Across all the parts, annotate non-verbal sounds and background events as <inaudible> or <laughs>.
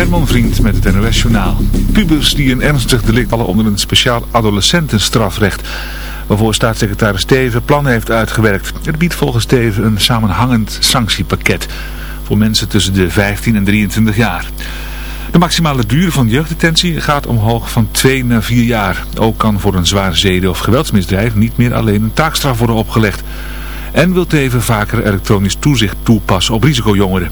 Herman Vriend met het NOS Journaal. Pubers die een ernstig delict vallen onder een speciaal adolescentenstrafrecht. Waarvoor staatssecretaris Steven plannen heeft uitgewerkt. Het biedt volgens Steven een samenhangend sanctiepakket. Voor mensen tussen de 15 en 23 jaar. De maximale duur van jeugddetentie gaat omhoog van 2 naar 4 jaar. Ook kan voor een zware zeden- of geweldsmisdrijf niet meer alleen een taakstraf worden opgelegd. En wil Teven vaker elektronisch toezicht toepassen op risicojongeren.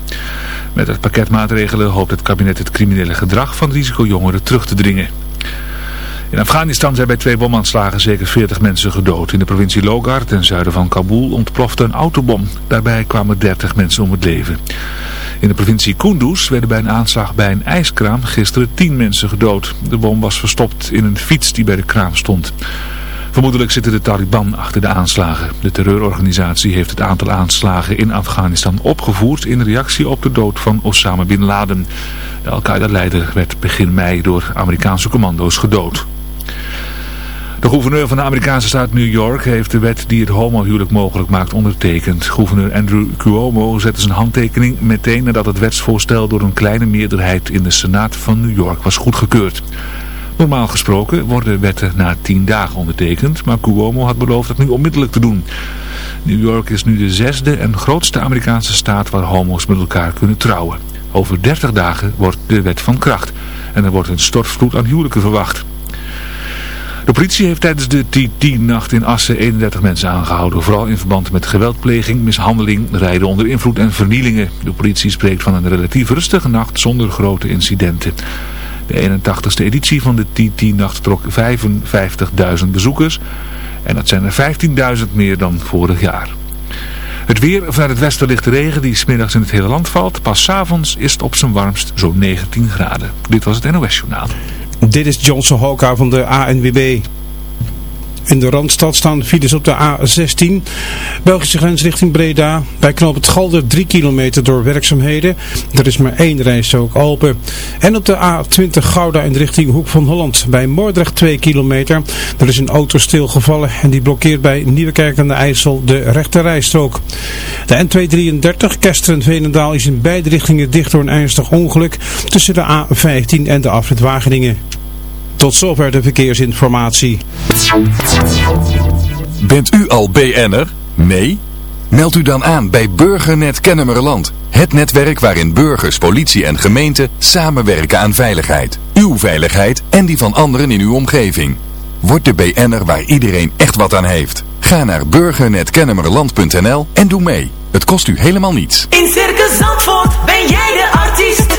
Met het pakket maatregelen hoopt het kabinet het criminele gedrag van risicojongeren terug te dringen. In Afghanistan zijn bij twee bomaanslagen zeker 40 mensen gedood. In de provincie Logar, ten zuiden van Kabul, ontplofte een autobom. Daarbij kwamen 30 mensen om het leven. In de provincie Kunduz werden bij een aanslag bij een ijskraam gisteren 10 mensen gedood. De bom was verstopt in een fiets die bij de kraam stond. Vermoedelijk zitten de Taliban achter de aanslagen. De terreurorganisatie heeft het aantal aanslagen in Afghanistan opgevoerd in reactie op de dood van Osama Bin Laden. De Al-Qaeda-leider werd begin mei door Amerikaanse commando's gedood. De gouverneur van de Amerikaanse staat New York heeft de wet die het homohuwelijk mogelijk maakt ondertekend. Gouverneur Andrew Cuomo zette zijn handtekening meteen nadat het wetsvoorstel door een kleine meerderheid in de Senaat van New York was goedgekeurd. Normaal gesproken worden wetten na tien dagen ondertekend, maar Cuomo had beloofd dat nu onmiddellijk te doen. New York is nu de zesde en grootste Amerikaanse staat waar homo's met elkaar kunnen trouwen. Over 30 dagen wordt de wet van kracht en er wordt een stortvloed aan huwelijken verwacht. De politie heeft tijdens de TT-nacht in Assen 31 mensen aangehouden. Vooral in verband met geweldpleging, mishandeling, rijden onder invloed en vernielingen. De politie spreekt van een relatief rustige nacht zonder grote incidenten. De 81ste editie van de TT-nacht trok 55.000 bezoekers. En dat zijn er 15.000 meer dan vorig jaar. Het weer vanuit het westen ligt regen die smiddags in het hele land valt. Pas s avonds is het op zijn warmst zo'n 19 graden. Dit was het NOS Journaal. Dit is Johnson Hoka van de ANWB. In de Randstad staan files op de A16, Belgische grens richting Breda. Bij knoop het Galder 3 kilometer door werkzaamheden. Er is maar één rijstrook open. En op de A20 Gouda in de richting Hoek van Holland. Bij Moordrecht 2 kilometer. Er is een auto stilgevallen en die blokkeert bij Nieuwekerk aan de IJssel de rechte rijstrook. De N233 Kesteren-Veenendaal is in beide richtingen dicht door een ernstig ongeluk tussen de A15 en de afrit Wageningen. Tot zover de verkeersinformatie. Bent u al BN'er? Nee? Meld u dan aan bij Burgernet Kennemerland. Het netwerk waarin burgers, politie en gemeente samenwerken aan veiligheid. Uw veiligheid en die van anderen in uw omgeving. Word de BN'er waar iedereen echt wat aan heeft. Ga naar burgernetkennemerland.nl en doe mee. Het kost u helemaal niets. In Circus Zandvoort ben jij de artiest.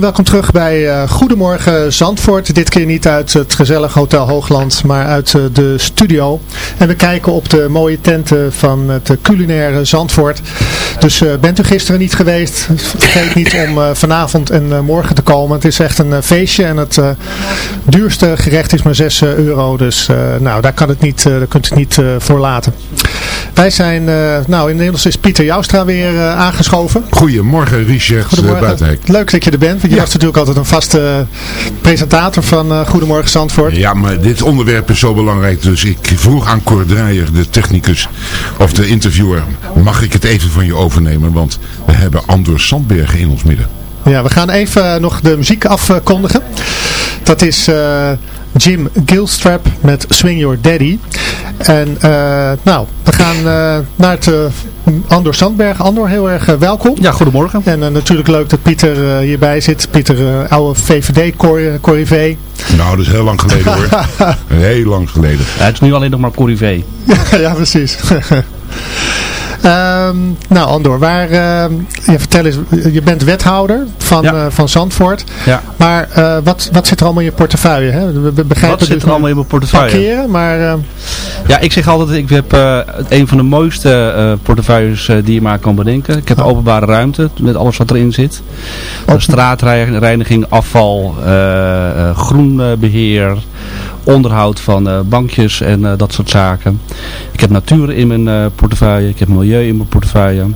Welkom terug bij eh, Goedemorgen Zandvoort. Dit keer niet uit het gezellig Hotel Hoogland, maar uit eh, de studio. En we kijken op de mooie tenten van het culinaire Zandvoort. Dus eh, bent u gisteren niet geweest, vergeet niet om vanavond en morgen te komen. Het is echt een feestje en het duurste gerecht is maar 6 euro. Dus nou, daar, kan het niet, daar kunt u het niet voor laten. Wij zijn, nou inmiddels is Pieter Joustra weer aangeschoven. Goedemorgen Richard Goedemorgen. Buitenhek. Leuk dat je er bent, want je was natuurlijk altijd een vaste presentator van eh, Goedemorgen Zandvoort. Ja, maar dit onderwerp is zo belangrijk, dus ik vroeg aan Cor Draaier, de technicus of de interviewer, mag ik het even van je overnemen, want we hebben Anders Sandbergen in ons midden. Ja, we gaan even eh, nog de muziek afkondigen. Dat is eh, Jim Gilstrap met Swing Your Daddy. En eh, nou, we gaan uh, naar het Andor Sandberg. Andor, heel erg welkom. Ja, goedemorgen. En natuurlijk leuk dat Pieter hierbij zit. Pieter, oude VVD-corrivé. Nou, dat is heel lang geleden hoor. <laughs> heel lang geleden. Ja, het is nu alleen nog maar corrivé. <laughs> ja, precies. <laughs> Ehm, nou Andor, waar, uh, je, vertel eens, je bent wethouder van, Ja. eh, van Zandvoort. Ja. Maar eh, wat, wat zit er allemaal in je portefeuille? Hè? We, we begrijpen Wat zit dus er allemaal in mijn portefeuille? Parkeren, maar eh, Ja, ik zeg altijd, ik heb eh, een van de mooiste eh, portefeuilles eh, die je maar kan bedenken. Ik heb openbare ruimte met alles wat erin zit. Open- Straatreiniging, afval, eh, eh, groenbeheer, onderhoud van eh, bankjes en eh, dat soort zaken. Ik heb natuur in mijn eh, portefeuille, ik heb milieu in mijn portefeuille.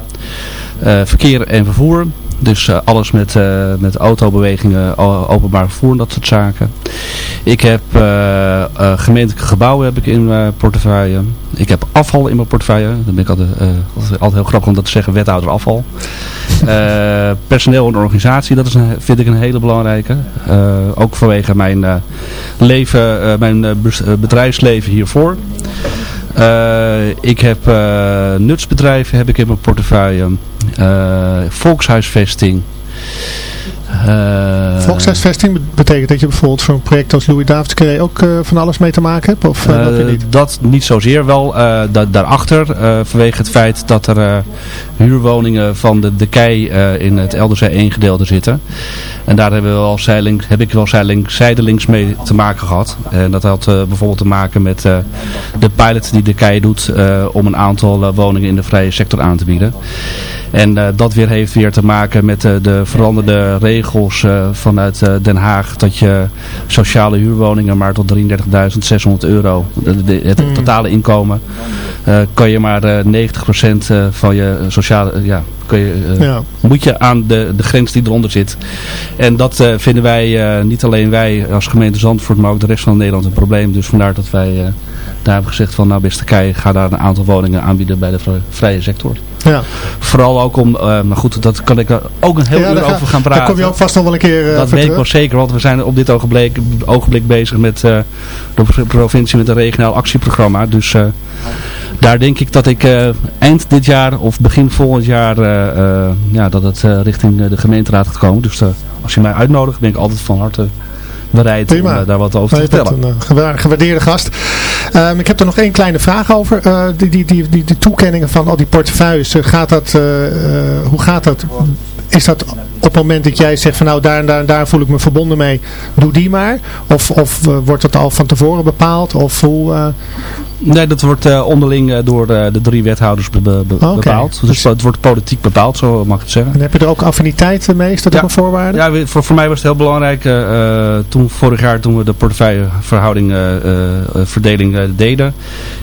Verkeer en vervoer. Dus eh, alles met, eh, met autobewegingen, openbaar vervoer en dat soort zaken. Ik heb eh, gemeentelijke gebouwen heb ik in mijn portefeuille. Ik heb afval in mijn portefeuille. Dan ben ik altijd, heel grappig om dat te zeggen, wethouder afval. <laughs> Personeel en organisatie, dat is een, vind ik een hele belangrijke. Ook vanwege mijn leven, mijn bedrijfsleven hiervoor. Eh, ik heb eh, nutsbedrijven heb ik in mijn portefeuille. Eh, volkshuisvesting. Eh, volkshuisvesting betekent dat je bijvoorbeeld voor een project als Louis Davids Carré ook eh, van alles mee te maken hebt? Of eh, dat niet? dat niet zozeer wel. da daarachter, vanwege het feit dat er huurwoningen van de, de kei in het LDC 1 gedeelte zitten. En daar hebben we wel zijdelings, heb ik wel zijdelings, zijdelings mee te maken gehad. En dat had bijvoorbeeld te maken met de pilot die de kei doet om een aantal woningen in de vrije sector aan te bieden. En eh, dat weer heeft weer te maken met eh, de veranderde regels eh, vanuit Den Haag. Dat je sociale huurwoningen maar tot 33.600 euro, de- de- het Mm. totale inkomen, kan je maar eh 90% eh, van je sociale, ja, kan je, Ja. moet je aan de, de grens die eronder zit. En dat vinden wij, niet alleen wij als gemeente Zandvoort, maar ook de rest van Nederland een probleem. Dus vandaar dat wij daar hebben gezegd van, nou beste Kei, ga daar een aantal woningen aanbieden bij de vri- vrije sector. Ja. Vooral ook om, eh, maar goed, dat kan ik er ook een heel Ja, uur ga- over gaan praten. Daar kom je ook vast nog wel een keer eh, dat weet ik wel zeker, want we zijn op dit ogenblik, ogenblik bezig met eh, de pro- provincie met een regionaal actieprogramma. Dus daar denk ik dat ik eind dit jaar of begin volgend jaar ja, dat het richting de gemeenteraad gaat komen. Dus als je mij uitnodigt ben ik altijd van harte bereid Prima. om eh, daar wat over te dat vertellen. een eh, gewa- gewaardeerde gast. Ehm, ik heb er nog één kleine vraag over. Eh, die, die, die, toekenningen van al die portefeuilles. gaat dat, hoe gaat dat? Is dat op het moment dat jij zegt van nou daar en daar en daar voel ik me verbonden mee. Doe die maar. Of, of wordt dat al van tevoren bepaald? Of hoe... Nee, dat wordt eh, onderling eh, door eh, de drie wethouders be- be- be- Oké. bepaald. Dus het wordt politiek bepaald, zo mag ik het zeggen. en heb je er ook affiniteiten mee? Is dat Ja. ook een voorwaarde? Ja, voor, voor mij was het heel belangrijk. toen vorig jaar toen we de portefeuilleverhouding verdeling deden.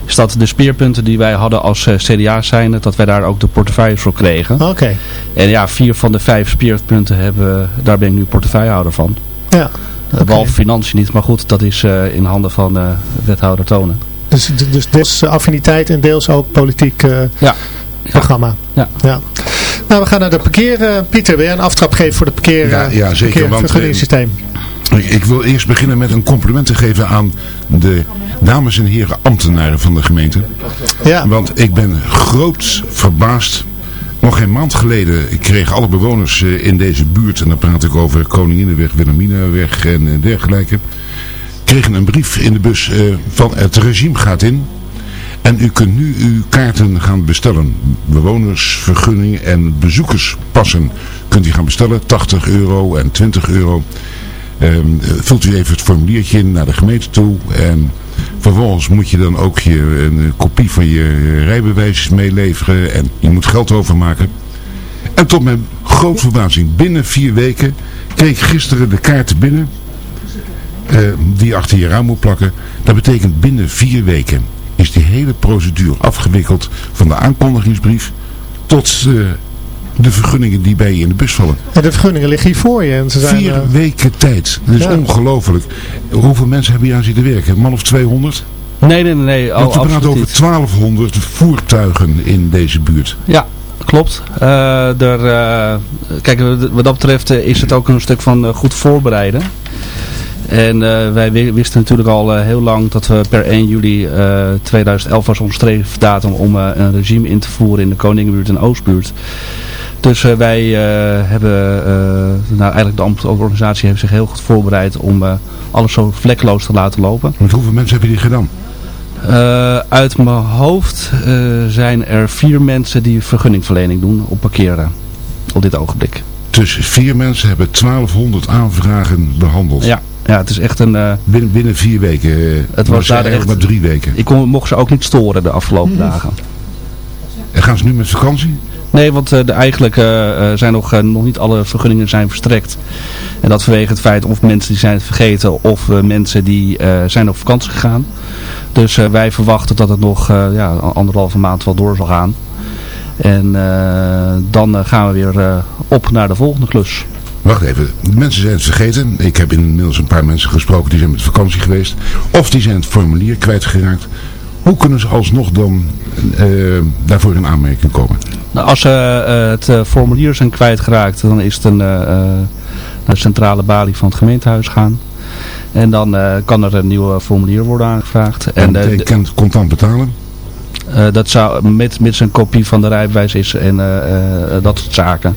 Is dat de speerpunten die wij hadden als CDA zijn. Dat wij daar ook de portefeuilles voor kregen. Oké. En ja, vier van de vijf speerpunten hebben, daar ben ik nu portefeuillehouder van. Ja. Eh, Behalve financiën niet, maar goed, dat is in handen van wethouder Tonen. Dus, dus deels affiniteit en deels ook politiek eh, Ja. programma. Ja. ja. Nou, we gaan naar de parkeer. eh, Pieter, wil jij een aftrap geven voor de parkeer, Ja, eh, ja, zeker, want, parkeervergunningssysteem? Ik, ik wil eerst beginnen met een compliment te geven aan de dames en heren ambtenaren van de gemeente. Ja. Want ik ben groot verbaasd. Nog geen maand geleden kregen alle bewoners in deze buurt, en dan praat ik over Koninginnenweg, Wilhelminaweg en dergelijke, kregen een brief in de bus eh, van het regime gaat in. En u kunt nu uw kaarten gaan bestellen. Bewonersvergunning en bezoekerspassen kunt u gaan bestellen. 80 euro en 20 euro. Ehm, vult u even het formuliertje in naar de gemeente toe. En vervolgens moet je dan ook je, een kopie van je rijbewijs meeleveren. En je moet geld overmaken. En tot mijn groot verbazing, binnen vier weken kreeg ik gisteren de kaarten binnen. Eh, die je achter je raam moet plakken. Dat betekent binnen vier weken is die hele procedure afgewikkeld. Van de aankondigingsbrief tot eh, de vergunningen die bij je in de bus vallen. En de vergunningen liggen hier voor je. En ze zijn, Vier eh, weken tijd. Dat is Ja. ongelooflijk. Hoeveel mensen hebben hier aan zitten werken? Een man of 200? Nee, nee, nee. nee. Want we Oh, praten absoluut over niet. 1200 voertuigen in deze buurt. Ja, klopt. Eh, er, eh, kijk, wat dat betreft is het ook een stuk van goed voorbereiden. En eh, wij wi- wisten natuurlijk al eh, heel lang dat we per 1 juli eh, 2011 was ons streefdatum om eh, een regime in te voeren in de Koningenbuurt en Oostbuurt. Dus eh, wij eh, hebben, eh, nou eigenlijk de ambtelijke organisatie heeft zich heel goed voorbereid om eh, alles zo vlekkeloos te laten lopen. Met hoeveel mensen hebben die gedaan? Eh, uit mijn hoofd eh, zijn er vier mensen die vergunningverlening doen op parkeren. Op dit ogenblik. Dus vier mensen hebben 1200 aanvragen behandeld. Ja, ja het is echt een... eh, Binnen, binnen vier weken. eh, het was daar eigenlijk echt... maar drie weken. Ik kon, mocht ze ook niet storen de afgelopen Mhm. dagen. En gaan ze nu met vakantie? Nee, want eh, de, eigenlijk zijn nog, eh, nog niet alle vergunningen zijn verstrekt. En dat vanwege het feit of mensen die zijn het vergeten of eh, mensen die eh, zijn op vakantie gegaan. Dus eh, wij verwachten dat het nog eh, ja, anderhalve maand wel door zal gaan. En eh, dan gaan we weer eh, op naar de volgende klus. Wacht even, mensen zijn het vergeten. Ik heb inmiddels een paar mensen gesproken die zijn met vakantie geweest. Of die zijn het formulier kwijtgeraakt. Hoe kunnen ze alsnog dan eh, daarvoor in aanmerking komen? Nou, als ze eh, het eh, formulier zijn kwijtgeraakt, dan is het een, naar de centrale balie van het gemeentehuis gaan. En dan kan er een nieuw formulier worden aangevraagd. En En betekent contant betalen? dat zou met, mits een kopie van de rijbewijs is en dat soort zaken.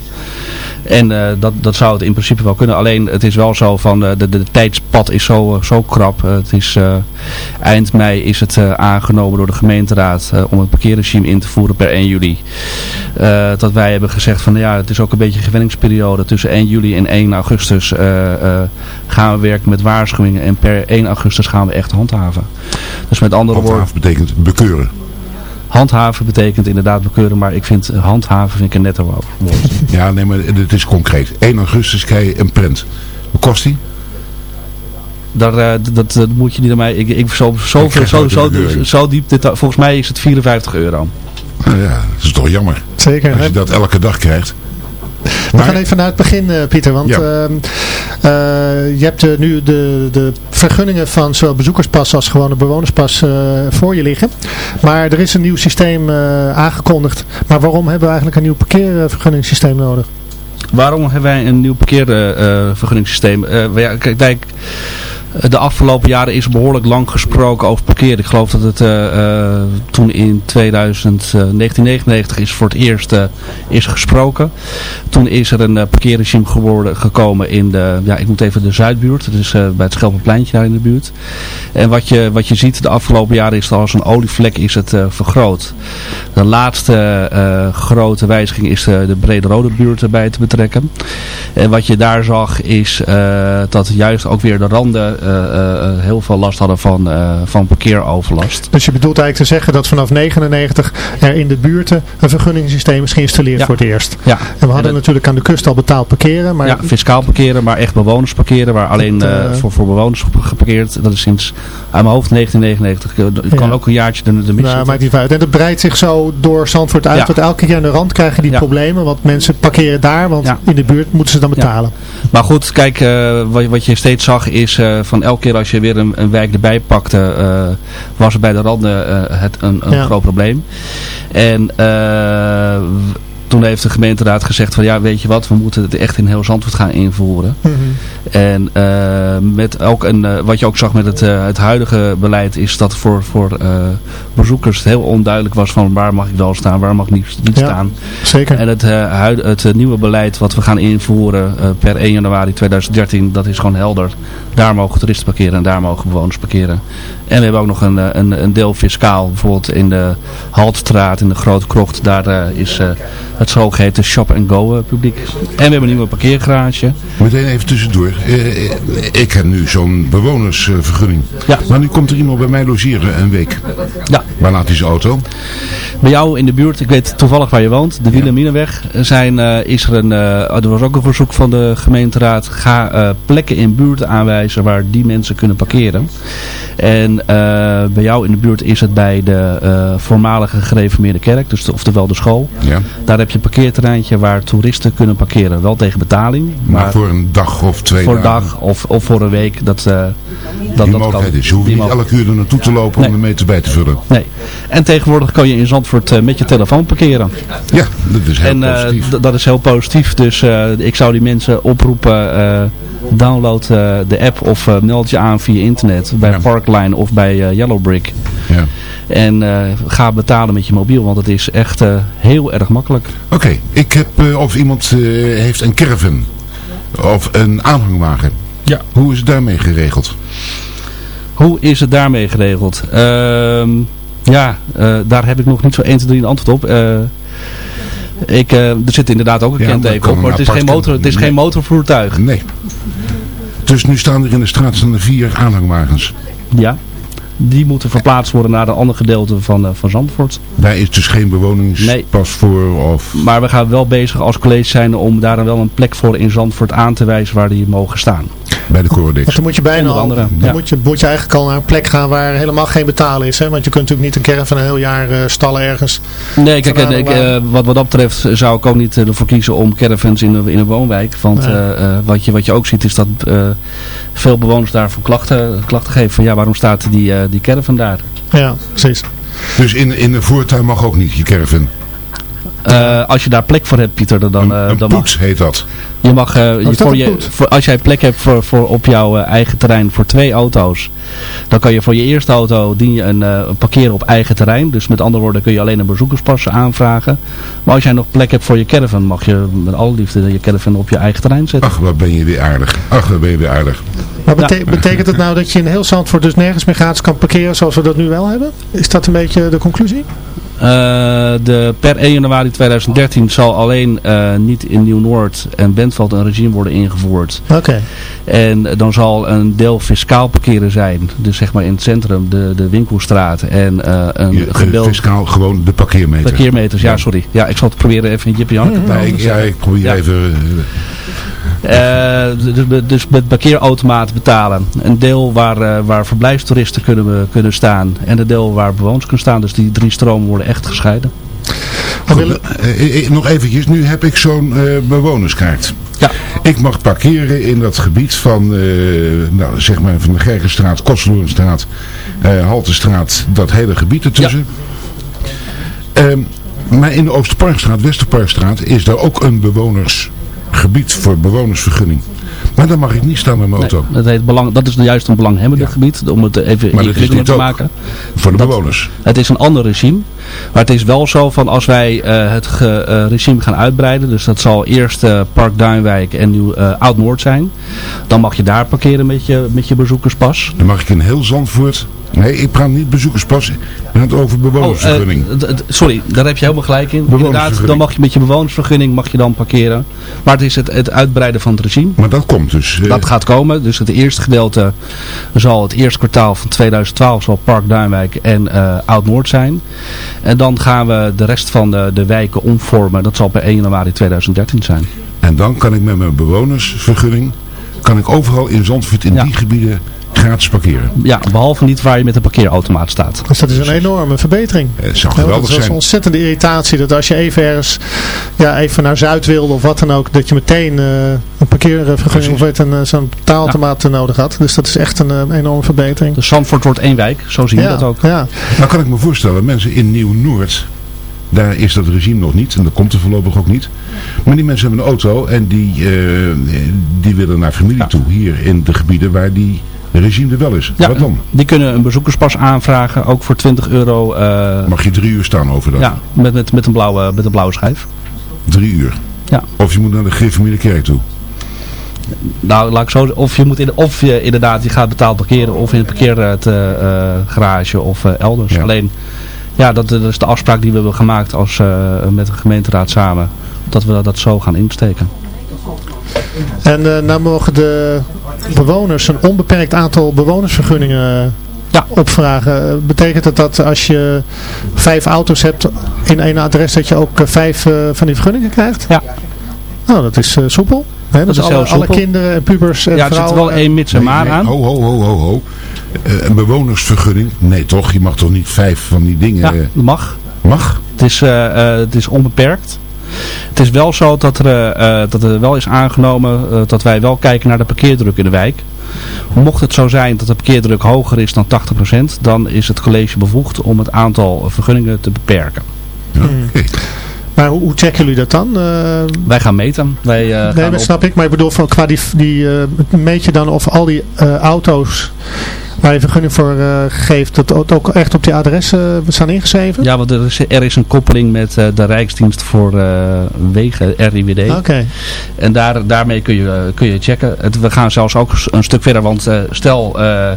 En eh, dat, dat zou het in principe wel kunnen. Alleen het is wel zo van eh, de, de, tijdspad is zo, eh, zo krap. Het is, eind mei is het aangenomen door de gemeenteraad om een parkeerregime in te voeren per 1 juli. Dat wij hebben gezegd van ja, het is ook een beetje een gewenningsperiode. Tussen 1 juli en 1 augustus gaan we werken met waarschuwingen. En per 1 augustus gaan we echt handhaven. Dus met andere woorden... Handhaven betekent bekeuren. Handhaven betekent inderdaad bekeuren, maar ik vind eh, handhaven vind ik een netter woord. <laughs> Ja, nee, maar het is concreet. 1 augustus krijg je een print. Wat kost die? Daar, eh, dat, dat moet je niet aan mij. Ik, ik, zo, zo, Ik zo, zo, diep. Dit, volgens mij is het 54 euro. Nou ja, dat is toch jammer. Zeker. Als je dat elke dag krijgt. We gaan even naar het begin, eh, Pieter. Want Ja. ehm, eh, je hebt eh, nu de, de vergunningen van zowel bezoekerspas als gewone bewonerspas eh, voor je liggen. Maar er is een nieuw systeem eh, aangekondigd. Maar waarom hebben we eigenlijk een nieuw parkeervergunningssysteem nodig? Waarom hebben wij een nieuw parkeervergunningssysteem? Uh, ja, kijk, kijk, de afgelopen jaren is behoorlijk lang gesproken over parkeren. Ik geloof dat het uh, uh, toen in 2000, 1999 is voor het eerst is gesproken. Toen is er een parkeerregime geworden, gekomen in de, ja, ik moet even de Zuidbuurt. Is bij het Schelpenpleintje daar in de buurt. En wat je, wat je ziet de afgelopen jaren is dat als een olievlek is het vergroot. De laatste grote wijziging is de Brede Rode buurt erbij te betrekken. En wat je daar zag is dat juist ook weer de randen heel veel last hadden van, uh, van parkeeroverlast. Dus je bedoelt eigenlijk te zeggen dat vanaf 99 er in de buurten een vergunningssysteem is geïnstalleerd ja. voor het eerst. Ja. En we hadden en natuurlijk aan de kust al betaald parkeren. Maar... Ja, fiscaal parkeren, maar echt bewoners parkeren, waar alleen dat, voor, voor bewoners geparkeerd. Dat is sinds aan mijn hoofd 1999. Het kan ja. ook een jaartje de, de nou, maakt niet uit. En dat breidt zich zo door Zandvoort uit. Ja. Dat elke keer aan de rand krijgen die problemen. Want mensen parkeren daar, want in de buurt moeten ze dan betalen. Maar goed, kijk, wat, wat je steeds zag is van elke keer als je weer een, een wijk erbij pakte, uh, was er bij de randen uh, het een, een ja. groot probleem. En uh, toen heeft de gemeenteraad gezegd van ja, weet je wat, we moeten het echt in heel Zandvoort gaan invoeren. Mhm. En eh, met ook een, eh, wat je ook zag met het, eh, het huidige beleid is dat voor, voor bezoekers het heel onduidelijk was van waar mag ik wel staan, waar mag ik niet, niet Ja. staan. Zeker. En het, huid, het nieuwe beleid wat we gaan invoeren per 1 januari 2013, dat is gewoon helder. Daar mogen toeristen parkeren en daar mogen bewoners parkeren. En we hebben ook nog een, eh, een, een deel fiscaal, bijvoorbeeld in de Haltstraat, in de Grote Krocht. Daar eh, is eh, het zogeheten shop-and-go eh, publiek. En we hebben een nieuwe parkeergarage. Meteen even tussendoor. Ik heb nu zo'n bewonersvergunning. Ja. Maar nu komt er iemand bij mij logeren een week. Ja. Waar laat hij zijn auto? Bij jou in de buurt, ik weet toevallig waar je woont, de Wilhelminaweg, zijn, is er een, eh, er was ook een verzoek van de gemeenteraad, ga plekken in buurten aanwijzen waar die mensen kunnen parkeren. En bij jou in de buurt is het bij de eh, voormalige gereformeerde kerk, dus de, oftewel de school. Ja. Daar heb je een parkeerterreintje waar toeristen kunnen parkeren, wel tegen betaling. Maar, voor een dag of twee voor een dag of, of voor een week, dat, eh, dat, die dat mogelijkheid kan. is. Je hoeft Die niet mogelijk- elke uur er naartoe te lopen Nee. om een meter bij te vullen. Nee. En tegenwoordig kan je in Zandvoort eh, met je telefoon parkeren. Ja, dat is heel en eh, positief. dat is heel positief. Dus eh, ik zou die mensen oproepen, eh, download eh, de app of eh, meld je aan via internet. Bij Parkline of bij eh, Yellowbrick. Ja. En eh, ga betalen met je mobiel, want het is echt eh, heel erg makkelijk. Oké, ik heb eh, of iemand eh, heeft een caravan. Of een aanhangwagen. Ja. Hoe is het daarmee geregeld? Hoe is het daarmee geregeld? Ehm, ja, eh, daar heb ik nog niet zo 1, 2, 3 een antwoord op. Ik, eh, er zit inderdaad ook een Ja, kenteken op, maar het is, geen motor, het is geen motorvoertuig. Nee. Dus nu staan er in de straat staan er vier aanhangwagens. Ja, die moeten verplaatst worden naar een ander gedeelte van, eh, van Zandvoort. Daar is dus geen bewoningspas voor of... Maar we gaan wel bezig als college zijn om daar dan wel een plek voor in Zandvoort aan te wijzen waar die mogen staan. Bij de Corodex. Want dan moet je bijna al, andere, dan ja. moet, je, moet je eigenlijk al naar een plek gaan waar helemaal geen betalen is. Hè? Want je kunt natuurlijk niet een caravan een heel jaar eh, stallen ergens. Nee, kijk, en ik, eh, wat, wat dat betreft zou ik ook niet ervoor kiezen om caravans in, een- in een woonwijk. Want Nee. eh, eh, wat, je, wat je ook ziet is dat eh, veel bewoners daarvoor klachten, klachten geven. Van ja, waarom staat die, eh, die caravan daar? Ja, precies. Dus in, in een voortuin mag ook niet, je caravan. Eh, als je daar plek voor hebt, Pieter, dan, eh, Een dan mag poets heet dat. Je mag, eh, je, dat voor je, voor, als jij plek hebt voor, voor op jouw eigen terrein voor twee auto's, dan kan je voor je eerste auto dien je een, eh, parkeren op eigen terrein. Dus met andere woorden kun je alleen een bezoekerspas aanvragen. Maar als jij nog plek hebt voor je caravan, mag je met alle liefde je caravan op je eigen terrein zetten. Ach, wat ben je weer aardig. Ach, wat ben je weer aardig. Maar bete- betekent het nou dat je in heel Zandvoort dus nergens meer gratis kan parkeren zoals we dat nu wel hebben? Is dat een beetje de conclusie? Eh, de, per 1 januari 2013 zal alleen eh, niet in Nieuw-Noord en Bentveld een regime worden ingevoerd. Oké. En dan zal een deel fiscaal parkeren zijn. Dus zeg maar in het centrum, de, de winkelstraat en eh, een gedeelte... fiscaal gewoon de parkeermeter. Parkeermeters, ja, sorry. Ja, ik zal het proberen even in Jip en Janneke te Nee, ik, ja, ik probeer Ja. even... eh, dus- met parkeerautomaat betalen. Een deel waar, eh, waar verblijfstoeristen kunnen, kunnen staan. En een deel waar bewoners kunnen staan. Dus die drie stromen worden echt gescheiden. Willen- eh, eh, nog eventjes, nu heb ik zo'n eh, bewonerskaart. Ja. Ik mag parkeren in dat gebied van, eh, nou, zeg maar van de Gerkenstraat, Kostlorenstraat, eh Haltestraat, dat hele gebied ertussen. Ehm, maar in de Oosterparkstraat, Westerparkstraat, is daar ook een bewonersgebied voor bewonersvergunning. Maar daar mag ik niet staan met mijn auto. Nee, dat, heet belang, dat is juist een belanghebbende gebied. Om het even Maar ingewikkelder dit te maken. Voor de Dat- bewoners. Het is een ander regime. Maar het is wel zo van als wij eh, het ge- eh, regime gaan uitbreiden. Dus dat zal eerst eh, Park Duinwijk en nu Oud-Noord zijn. Dan mag je daar parkeren met je, met je bezoekerspas. Dan mag ik in heel Zandvoort... Nee, ik praat niet bezoekerspas. Ik ben het over bewonersvergunning. Oh, eh, sorry, daar heb je helemaal gelijk in. Inderdaad, dan mag je met je bewonersvergunning mag je dan parkeren. Maar het is het, het uitbreiden van het regime. maar dat komt dus. eh, Dat gaat komen. Dus het eerste gedeelte zal het eerste kwartaal van 2012 zal Park Duinwijk en eh, Oud-Noord zijn. En dan gaan we de rest van de, de wijken omvormen. Dat zal per 1 januari 2013 zijn. En dan kan ik met mijn bewonersvergunning... kan ik overal in Zandvoort in Ja. die gebieden gratis parkeren. Ja, behalve niet waar je met een parkeerautomaat staat. Dus dat is een enorme verbetering. Het zou geweldig het was zijn. een ontzettende irritatie dat als je even ergens, ja, even naar Zuid wilde of wat dan ook, dat je meteen eh, een parkeervergunning of een, eh, zo'n betaalautomaat eh, nodig had. Dus dat is echt een eh, enorme verbetering. Dus Zandvoort wordt één wijk, zo zien we ja, dat ook. Ja, Nou kan ik me voorstellen, mensen in Nieuw-Noord... Daar is dat regime nog niet en dat komt er voorlopig ook niet. Maar die mensen hebben een auto en die, eh, die willen naar familie toe. Hier in de gebieden waar die regime er wel is. Ja, Wat dan? die kunnen een bezoekerspas aanvragen, ook voor 20 euro. eh, Mag je drie uur staan over dat? ja, met, met, met, een blauwe, met een blauwe schijf. Drie uur. Ja. Of je moet naar de Gereformeerde Kerk toe. Nou, laat ik zo of je moet in, of je inderdaad je gaat betaald parkeren of in het parkeergarage of eh, elders. Ja. Alleen, ja, dat, dat is de afspraak die we hebben gemaakt als, eh, met de gemeenteraad samen. Dat we dat zo gaan insteken. En eh, nou mogen de bewoners een onbeperkt aantal bewonersvergunningen Ja. opvragen. Eh, Betekent het dat als je vijf auto's hebt in één adres dat je ook eh, vijf van die vergunningen krijgt? Ja. Nou, dat is eh, soepel. Hè? Dat dus is alle, heel alle kinderen en pubers en ja, er zit wel één mits en maar aan. Ho, ho, ho, ho, ho. Eh, een bewonersvergunning? Nee toch, je mag toch niet vijf van die dingen... Ja, dat mag. mag? Het is, eh, eh, het is onbeperkt. Het is wel zo dat er, eh, eh, dat er wel is aangenomen eh, dat wij wel kijken naar de parkeerdruk in de wijk. Mocht het zo zijn dat de parkeerdruk hoger is dan 80%, dan is het college bevoegd om het aantal vergunningen te beperken. Ja, oké. Maar hoe, hoe checken jullie dat dan? Eh, Wij gaan meten. Wij, eh, nee, gaan dat op- snap ik. Maar ik bedoel, van, qua die, die eh, meet je dan of al die eh, auto's waar je vergunning voor eh, geeft, dat ook- ook echt op die adressen staan ingeschreven? Ja, want er is, er is een koppeling met eh, de Rijksdienst voor eh, Wegen, RIWD. Oké. En daar, daarmee kun je, eh, kun je checken. Het, we gaan zelfs ook een stuk verder, want eh, stel... eh,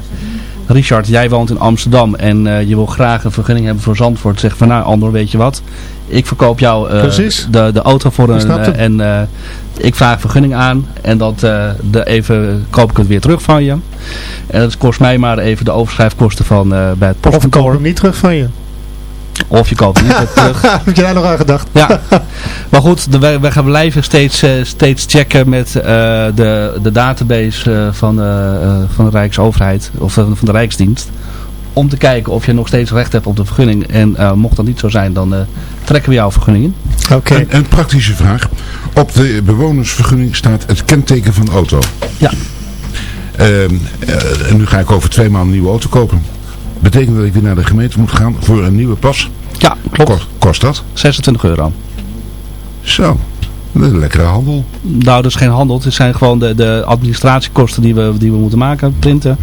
Richard, jij woont in Amsterdam en eh, je wil graag een vergunning hebben voor Zandvoort. Zeg van nou Andor, weet je wat? Ik verkoop jou eh, de, de auto voor een eh, en eh, ik vraag vergunning aan en dat de even koop ik het weer terug van je. En dat kost mij maar even de overschrijfkosten van bij het Of ik koop hem niet terug van je. Of je koopt niet terug. <laughs> Heb je daar nog aan gedacht? Ja, <laughs> maar goed, de, wij gaan blijven steeds, steeds checken met de, de database van, van de Rijksoverheid of van de Rijksdienst. Om te kijken of je nog steeds recht hebt op de vergunning. En eh, mocht dat niet zo zijn, dan eh, trekken we jouw vergunning in. Oké. Een, een praktische vraag. Op de bewonersvergunning staat het kenteken van de auto. Ja. Ehm, eh, en nu ga ik over twee maanden een nieuwe auto kopen. Betekent dat ik weer naar de gemeente moet gaan voor een nieuwe pas? Ja, klopt. Kost, kost dat? 26 euro. Zo, een lekkere handel. Nou, dat is geen handel. Het zijn gewoon de, de administratiekosten die we, die we moeten maken, printen.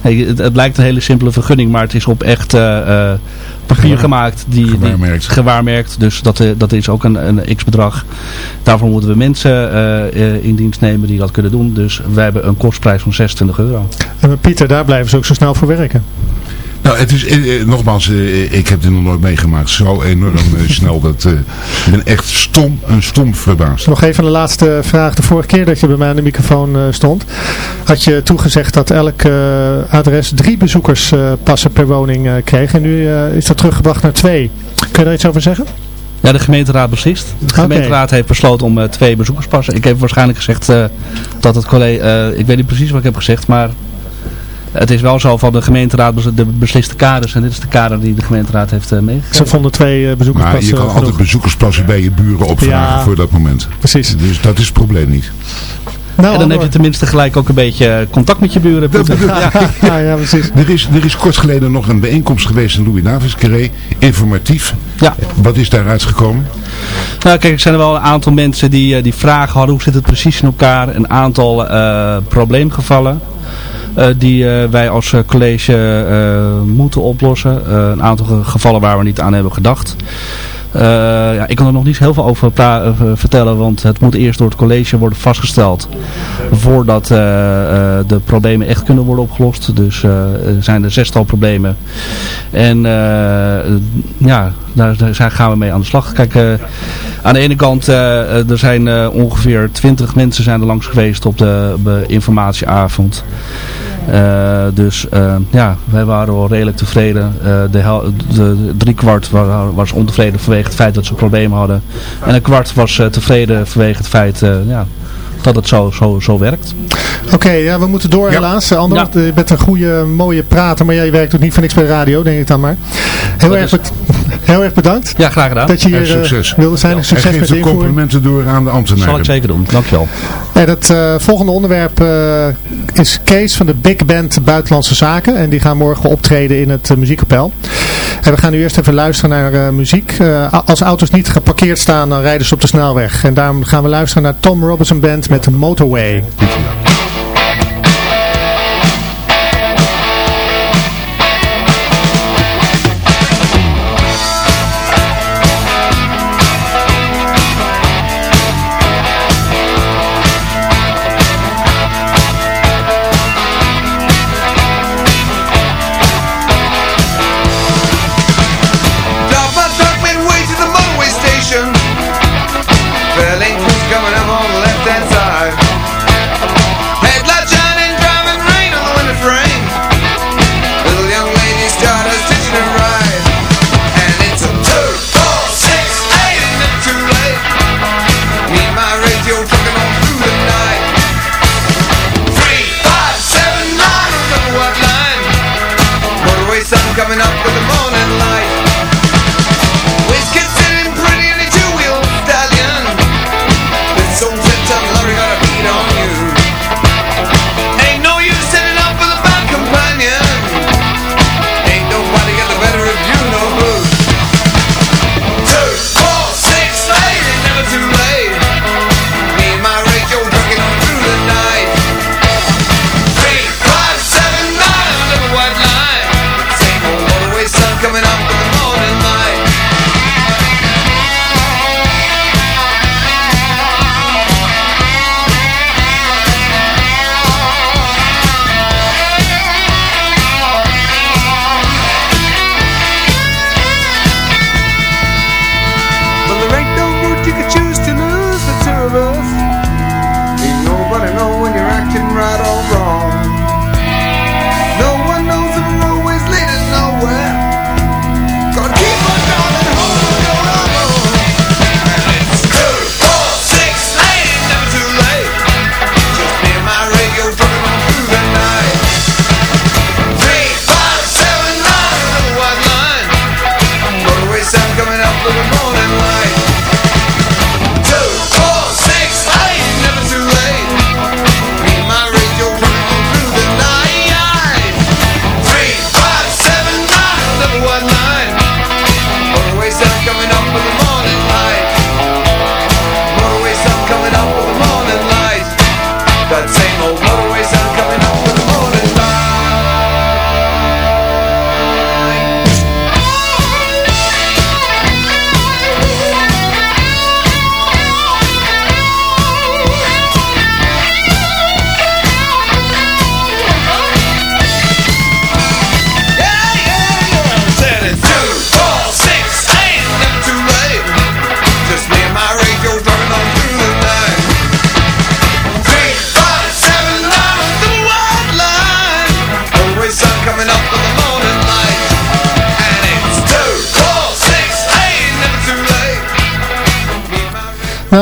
Hey, het, het lijkt een hele simpele vergunning, maar het is op echt eh, eh, papier gemaakt. Die, gewaarmerkt. Die, gewaarmerkt. Dus dat, eh, dat is ook een, een x-bedrag. Daarvoor moeten we mensen eh, eh, in dienst nemen die dat kunnen doen. Dus wij hebben een kostprijs van 26 euro. En Pieter, daar blijven ze ook zo snel voor werken. Nou, het is, eh, eh, nogmaals, eh, ik heb dit nog nooit meegemaakt. Zo enorm eh, snel. Dat, eh, ik ben echt stom, een stom verbaasd. Nog even een laatste vraag. De vorige keer dat je bij mij aan de microfoon eh, stond, had je toegezegd dat elk eh, adres drie bezoekers eh, passen per woning eh, kreeg. En nu eh, is dat teruggebracht naar twee. Kun je daar iets over zeggen? Ja, de gemeenteraad beslist. De gemeenteraad heeft besloten om eh, twee bezoekerspassen. Ik heb waarschijnlijk gezegd eh, dat het college... eh, ik weet niet precies wat ik heb gezegd, maar... Het is wel zo van de gemeenteraad de besliste kaders. En dit is de kader die de gemeenteraad heeft eh, meegegeven. Ze vonden twee eh, bezoekers Maar je passen kan genoeg. altijd bezoekersplassen bij je buren opvragen Ja. voor dat moment. Precies. Dus dat is het probleem niet. Nou, en dan heb je tenminste gelijk ook een beetje eh, contact met je buren. <laughs> Ja. ja, ja, precies. Er is, er is kort geleden nog een bijeenkomst geweest in Louis Davis Carré. Informatief. Ja. Wat is daaruit gekomen? Nou kijk, er zijn er wel een aantal mensen die, eh, die vragen hadden hoe zit het precies in elkaar. Een aantal eh, probleemgevallen. Eh, die eh, wij als eh, college moeten oplossen. Een aantal ge- gevallen waar we niet aan hebben gedacht. Ja, ik kan er nog niet heel veel over vertellen, want het moet eerst door het college worden vastgesteld voordat de problemen echt kunnen worden opgelost. Dus er zijn er zestal problemen. En ja, daar, daar gaan we mee aan de slag. Kijk, aan de ene kant, er zijn ongeveer 20 mensen zijn er langs geweest op de informatieavond. Eh, dus eh, ja, wij waren wel redelijk tevreden. Eh, de, de, driekwart wa- was ontevreden vanwege het feit dat ze problemen hadden. En een kwart was tevreden vanwege het feit ja, dat het zo, zo, zo werkt. Oké, ja, we moeten door helaas. Uh, Ander, Ja. Je bent een goede, mooie prater, maar jij werkt ook niet voor niks bij de radio, denk ik dan maar. Heel, Dat erg, is- heel erg bedankt Ja, graag gedaan. dat je En hier eh, succes. wilde zijn. En Succes met geef de complimenten door aan de ambtenaren. Zal ik zeker doen. Dankjewel. En het eh, volgende onderwerp eh, is Kees van de Big Band Buitenlandse Zaken. En die gaan morgen optreden in het uh, muziekkapel. En we gaan nu eerst even luisteren naar uh, muziek. Uh, als auto's niet geparkeerd staan, dan rijden ze op de snelweg. En daarom gaan we luisteren naar Tom Robinson Band met Motorway.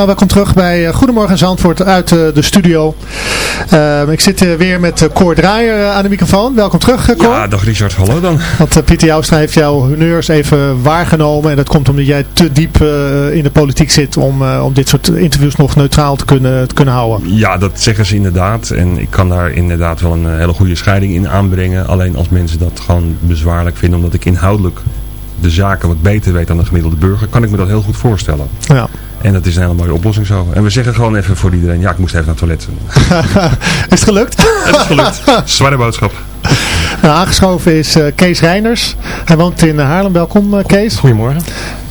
Welkom terug bij eh, Goedemorgen Zandvoort uit eh, de studio. Eh, ik zit eh, weer met Cor Draaier aan de microfoon. Welkom terug, Cor. Ja, dag Richard, hallo dan. Want Pieter Joustra heeft jouw honneurs even waargenomen. En dat komt omdat jij te diep in de politiek zit om, om dit soort interviews nog neutraal te kunnen, te kunnen houden. Ja, dat zeggen ze inderdaad. En ik kan daar inderdaad wel een hele goede scheiding in aanbrengen. Alleen als mensen dat gewoon bezwaarlijk vinden, omdat ik inhoudelijk de zaken wat beter weet dan de gemiddelde burger, kan ik me dat heel goed voorstellen. Ja. En dat is een hele mooie oplossing zo. En we zeggen gewoon even voor iedereen, ja, ik moest even naar het toilet. <laughs> is het gelukt? Het is gelukt. <laughs> Zware boodschap. Nou, aangeschoven is eh, Kees Reiners. Hij woont in eh, Haarlem. Welkom eh, Kees. Goedemorgen.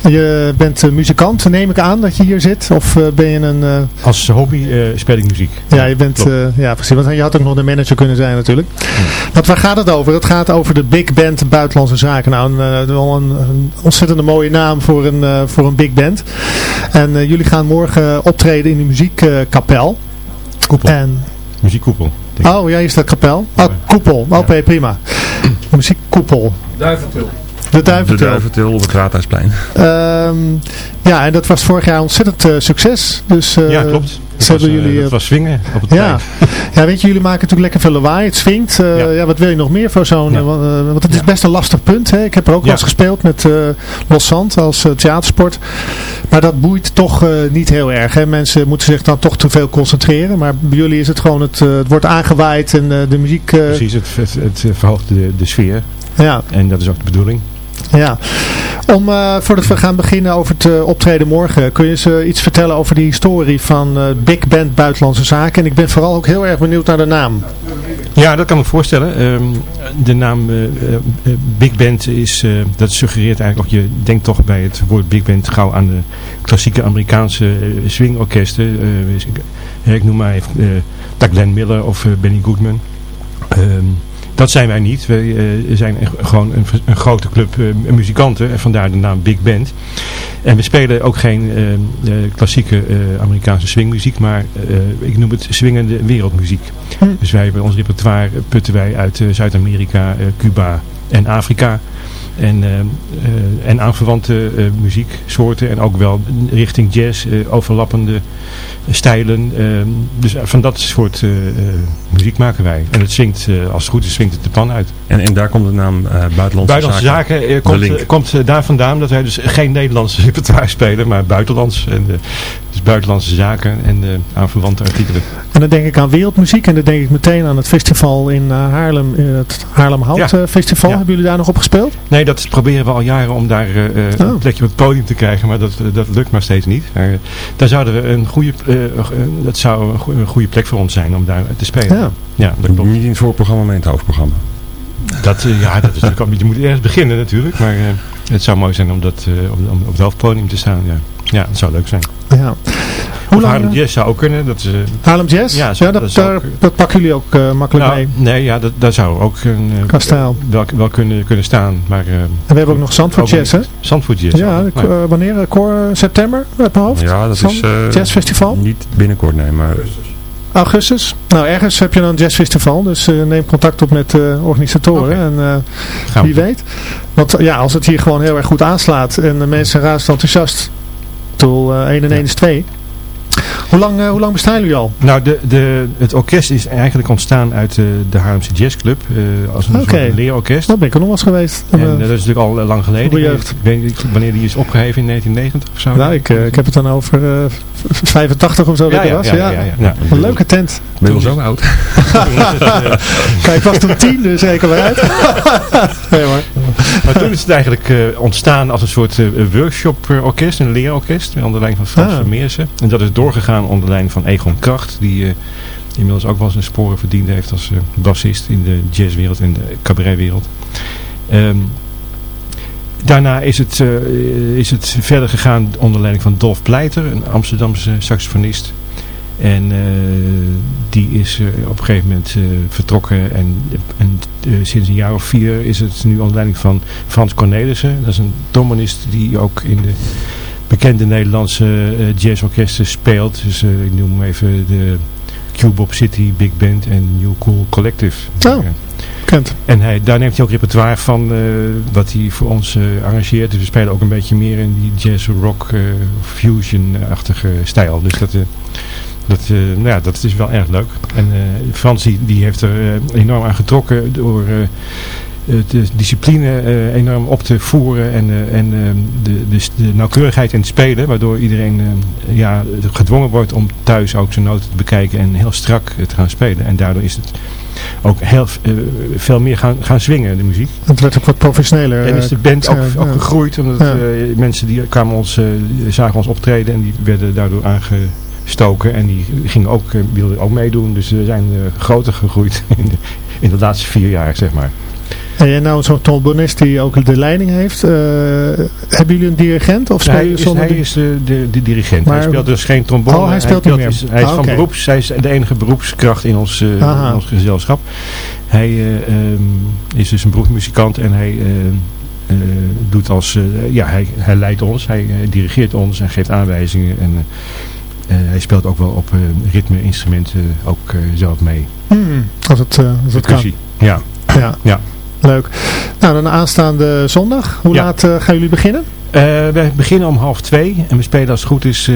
Je bent eh, muzikant, neem ik aan dat je hier zit. Of eh, ben je een... eh, Als hobby eh, speel ik muziek. Ja, je bent, eh, ja precies, want je had ook nog de manager kunnen zijn natuurlijk. Want waar gaat het over? Het gaat over de Big Band Buitenlandse Zaken. Nou, een, eh, wel een, een ontzettende mooie naam voor een, eh, voor een big band. En eh, jullie gaan morgen optreden in de muziekkapel. Koepel. En, Muziekkoepel. Oh, jij is dat kapel? Oh, koepel. Oké, prima. <clears throat> Muziekkoepel. Duiventil. De De Duiventil. Duiventil op het Raadhuisplein. Ehm, ja, en dat was vorig jaar ontzettend eh, succes. Dus, eh, Ja, klopt. Hebben was, eh, jullie, dat was swingen op het Ja. plein. ja, weet je, jullie maken natuurlijk lekker veel lawaai. Het swingt. Ja. Ja. wat wil je nog meer voor zo'n... Ja. want, het is best een lastig punt. Hè? Ik heb er ook wel eens gespeeld met Los Zand als theatersport. Maar dat boeit toch niet heel erg. Hè? Mensen moeten zich dan toch te veel concentreren. Maar bij jullie is het gewoon, het, het wordt aangewaaid en de muziek... Precies, het, het, het verhoogt de, de sfeer. Ja. En dat is ook de bedoeling. Ja. Om, eh, voordat we gaan beginnen over het eh, optreden morgen, kun je eh, iets vertellen over de historie van eh, Big Band Buitenlandse Zaken? En ik ben vooral ook heel erg benieuwd naar de naam. Ja, dat kan me voorstellen. Ehm, de naam Big Band is, dat suggereert eigenlijk ook, je denkt toch bij het woord Big Band gauw aan de klassieke Amerikaanse swingorkesten. Ik noem maar even Glenn Miller of Benny Goodman. Ehm, dat zijn wij niet. Wij eh, zijn gewoon een, een grote club eh, muzikanten en vandaar de naam Big Band. En we spelen ook geen eh, klassieke Amerikaanse swingmuziek, maar ik noem het swingende wereldmuziek. Dus wij hebben ons repertoire putten wij uit Zuid-Amerika, Cuba en Afrika. En, eh, en aanverwante eh, muzieksoorten en ook wel richting jazz, overlappende stijlen. eh, dus van dat soort muziek maken wij. En het swingt, eh, als het goed is, swingt het de pan uit. En, en daar komt de naam Buitenlandse, Buitenlandse zaken, de komt, komt daar vandaan dat wij dus geen Nederlandse <laughs> repertoire spelen, maar buitenlands. En, dus buitenlandse zaken en aanverwante artikelen. En dan denk ik aan wereldmuziek en dan denk ik meteen aan het festival in eh, Haarlem, eh, het Haarlem Hout Ja. eh, Festival. Ja. Hebben jullie daar nog op gespeeld? Nee, dat proberen we al jaren om daar eh, eh, Oh. een plekje op het podium te krijgen, maar dat, dat lukt maar steeds niet. Maar, daar zouden we een goede, dat zou een goede, een goede plek voor ons zijn om daar te spelen. Ja. Ja, dat klopt. Niet in het voorprogramma, maar in het hoofdprogramma. Dat, ja, dat is natuurlijk, je moet ergens beginnen natuurlijk, maar eh, het zou mooi zijn om, dat, eh, om, om op het hoofdpodium te staan. Ja, ja dat zou leuk zijn. Ja. Hoe lang? Haarlem Jazz zou ook kunnen. Dat is, eh, Haarlem Jazz? Ja, zo- dat, dat daar, ook- dat pakken jullie ook eh, makkelijk nou, mee. nee, ja, dat, daar zou ook een, eh, wel, wel kunnen, kunnen staan. Maar, eh, En we hebben ook nog Zandvoort Jazz, hè? Zandvoort Jazz. Ja, eh, wanneer? Eh, Cor, eh, september uit mijn hoofd? Ja, dat Zand- is... eh, Jazzfestival? Niet binnenkort, nee, maar... Augustus? Nou, ergens heb je dan een jazzfestival, dus eh, neem contact op met de organisatoren. En eh, wie weet. Want eh, ja, als het hier gewoon heel erg goed aanslaat en de mensen razend enthousiast. Toel 1 en 1 is 2. Hoe lang, eh, hoe lang bestaan jullie al? Nou, de, de, het orkest is eigenlijk ontstaan uit eh, de Haarlemse Jazzclub. eh, als een soort leerorkest. Dat ben ik er nog wel eens geweest. En Eh, eh, dat is natuurlijk al eh, lang geleden. Goeie Ik jeugd. weet niet wanneer die is opgeheven in 1990 of zo. nou, ik, eh, ik heb het dan over eh, v- 85 of zo dat ja, er ja, was. ja, Ja, ja, ja, ja. Een leuke tent. Ben je wel zo oud? <laughs> Kijk, ik was toen tien, dus zeker wel uit. <laughs> nee hoor. Maar toen is het eigenlijk eh, ontstaan als een soort eh, workshop-orkest, een leerorkest, onder leiding van Frans Ah. Vermeersen. En dat is doorgegaan onder leiding van Egon Kracht, die eh, inmiddels ook wel zijn sporen verdiend heeft als eh, bassist in de jazzwereld en de cabaretwereld. Ehm, daarna is het, eh, is het verder gegaan onder leiding van Dolf Pleiter, een Amsterdamse saxofonist. En eh, die is eh, op een gegeven moment eh, vertrokken en, en sinds een jaar of vier is het nu onder leiding van Frans Cornelissen. Dat is een trombonist die ook in de bekende Nederlandse jazzorkesten speelt. Dus ik noem even de Cubop City Big Band en New Cool Collective. Oh, kent. en hij, daar neemt hij ook repertoire van wat hij voor ons arrangeert. Dus we spelen ook een beetje meer in die jazz rock eh, fusion-achtige stijl. Dus dat, dat, eh, nou ja, dat is wel erg leuk. En Frans die, heeft er eh, enorm aan getrokken door de discipline enorm op te voeren en, en eh, de, de, de nauwkeurigheid in het spelen. Waardoor iedereen eh, ja, gedwongen wordt om thuis ook zijn noten te bekijken en heel strak te gaan spelen. En daardoor is het ook heel veel meer gaan, gaan swingen, de muziek. Het werd ook wat professioneler. En is de band ook, ook ja. gegroeid, omdat Ja. mensen die kwamen ons, zagen ons optreden en die werden daardoor aangestoken en die gingen ook, eh, wilden ook meedoen. Dus we zijn eh, groter gegroeid <laughs> in de, in de laatste vier jaar, zeg maar. En jij nou zo'n trombonist die ook de leiding heeft. eh, hebben jullie een dirigent of spelen is, zonder hij is de, de, de dirigent. Maar- hij speelt dus geen trombone. Oh, hij speelt niet meer. Hij is Ah, van oké. beroeps. Hij is de enige beroepskracht in ons, in ons gezelschap. Hij eh, ehm, is dus een beroepsmuzikant en hij doet als, ja, hij, hij leidt ons, hij dirigeert ons en geeft aanwijzingen en hij speelt ook wel op eh, ritme-instrumenten ook eh, zelf mee. Hmm, als het, eh, als het kan. Ja. Ja. Ja. Leuk. Nou, dan aanstaande zondag. Hoe Ja. laat eh, gaan jullie beginnen? Eh, we beginnen om half twee en we spelen als het goed is eh,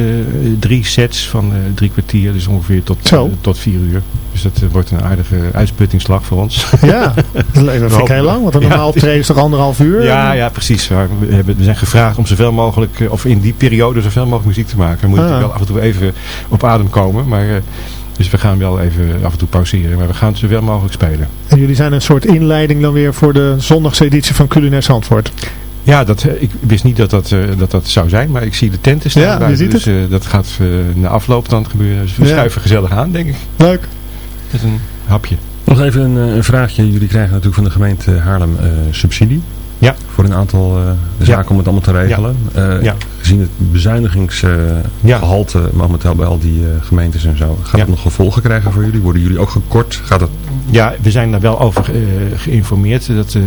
drie sets van drie kwartier, dus ongeveer tot, tot vier uur. Dus dat wordt een aardige uitsputtingsslag voor ons. Ja, <laughs> dat vind ik heel lang, want een normaal het is- toch anderhalf uur? Ja, ja, precies. We, hebben, we zijn gevraagd om zoveel mogelijk, of in die periode zoveel mogelijk muziek te maken. Dan moet je Ah. natuurlijk wel af en toe even op adem komen. Maar, dus we gaan wel even af en toe pauzeren. Maar we gaan zoveel mogelijk spelen. En jullie zijn een soort inleiding dan weer voor de zondagse editie van Culinair Zandvoort. Ja, dat, eh, ik wist niet dat dat, eh, dat dat zou zijn. Maar ik zie de tenten staan Ja, je ziet Dus eh, dat gaat eh, na afloop dan gebeuren. Dus we Ja. schuiven gezellig aan, denk ik. Leuk. Met een hapje. Nog even een, een vraagje. Jullie krijgen natuurlijk van de gemeente Haarlem eh, subsidie. Ja. Voor een aantal eh, zaken om het allemaal te regelen. Eh, Ja. Gezien het bezuinigingsgehalte momenteel bij al die eh, gemeentes en zo. Gaat het nog gevolgen krijgen voor jullie? Worden jullie ook gekort? Gaat het... Ja, we zijn daar wel over eh, geïnformeerd. Dat, eh,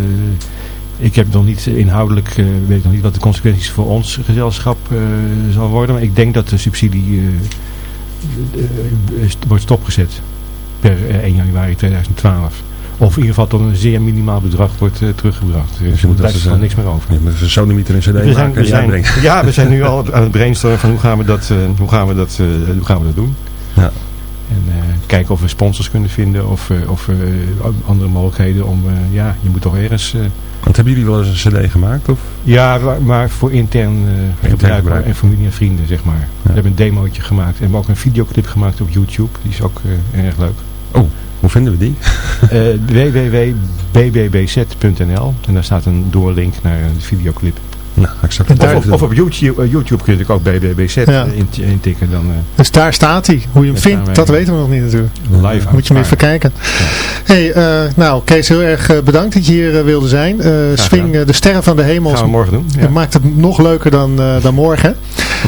ik heb nog niet inhoudelijk, eh, weet nog niet wat de consequenties voor ons gezelschap eh, zal worden. Maar ik denk dat de subsidie eh, eh, eh, wordt stopgezet per eh, 1 januari 2012. Of in ieder geval tot een zeer minimaal bedrag wordt eh, teruggebracht. Dus je moet er blijft als, er eh, niks meer over. Je moet een sodomieter een cd We zijn, we zijn, <laughs> ja, we zijn nu <laughs> al aan het brainstormen van hoe gaan we dat, eh, hoe gaan we dat, hoe gaan we dat doen. Ja. En kijken of we sponsors kunnen vinden of, of andere mogelijkheden om, ja, je moet toch ergens... Want hebben jullie wel eens een cd gemaakt? Of? ja, maar, voor intern eh, gebruik en familie en vrienden, zeg maar. We hebben een demootje gemaakt en we hebben ook een videoclip gemaakt op YouTube. Die is ook erg leuk. Oh, hoe vinden we die? <laughs> Eh www.bbbz.nl En daar staat een doorlink naar een videoclip. Nou, daar- Of, op- of op YouTube, eh, YouTube kun je natuurlijk ook BBBZ Ja. eh, in- intikken. Dan, eh, Dus daar staat hij. Hoe je hem vindt, dat weten we nog niet natuurlijk. live Moet je maar even kijken. Hey, eh, nou Kees, heel erg bedankt dat je hier wilde zijn. Eh, swing de sterren van de hemel. gaan we morgen doen. Ja. Maakt het nog leuker dan, eh, dan morgen.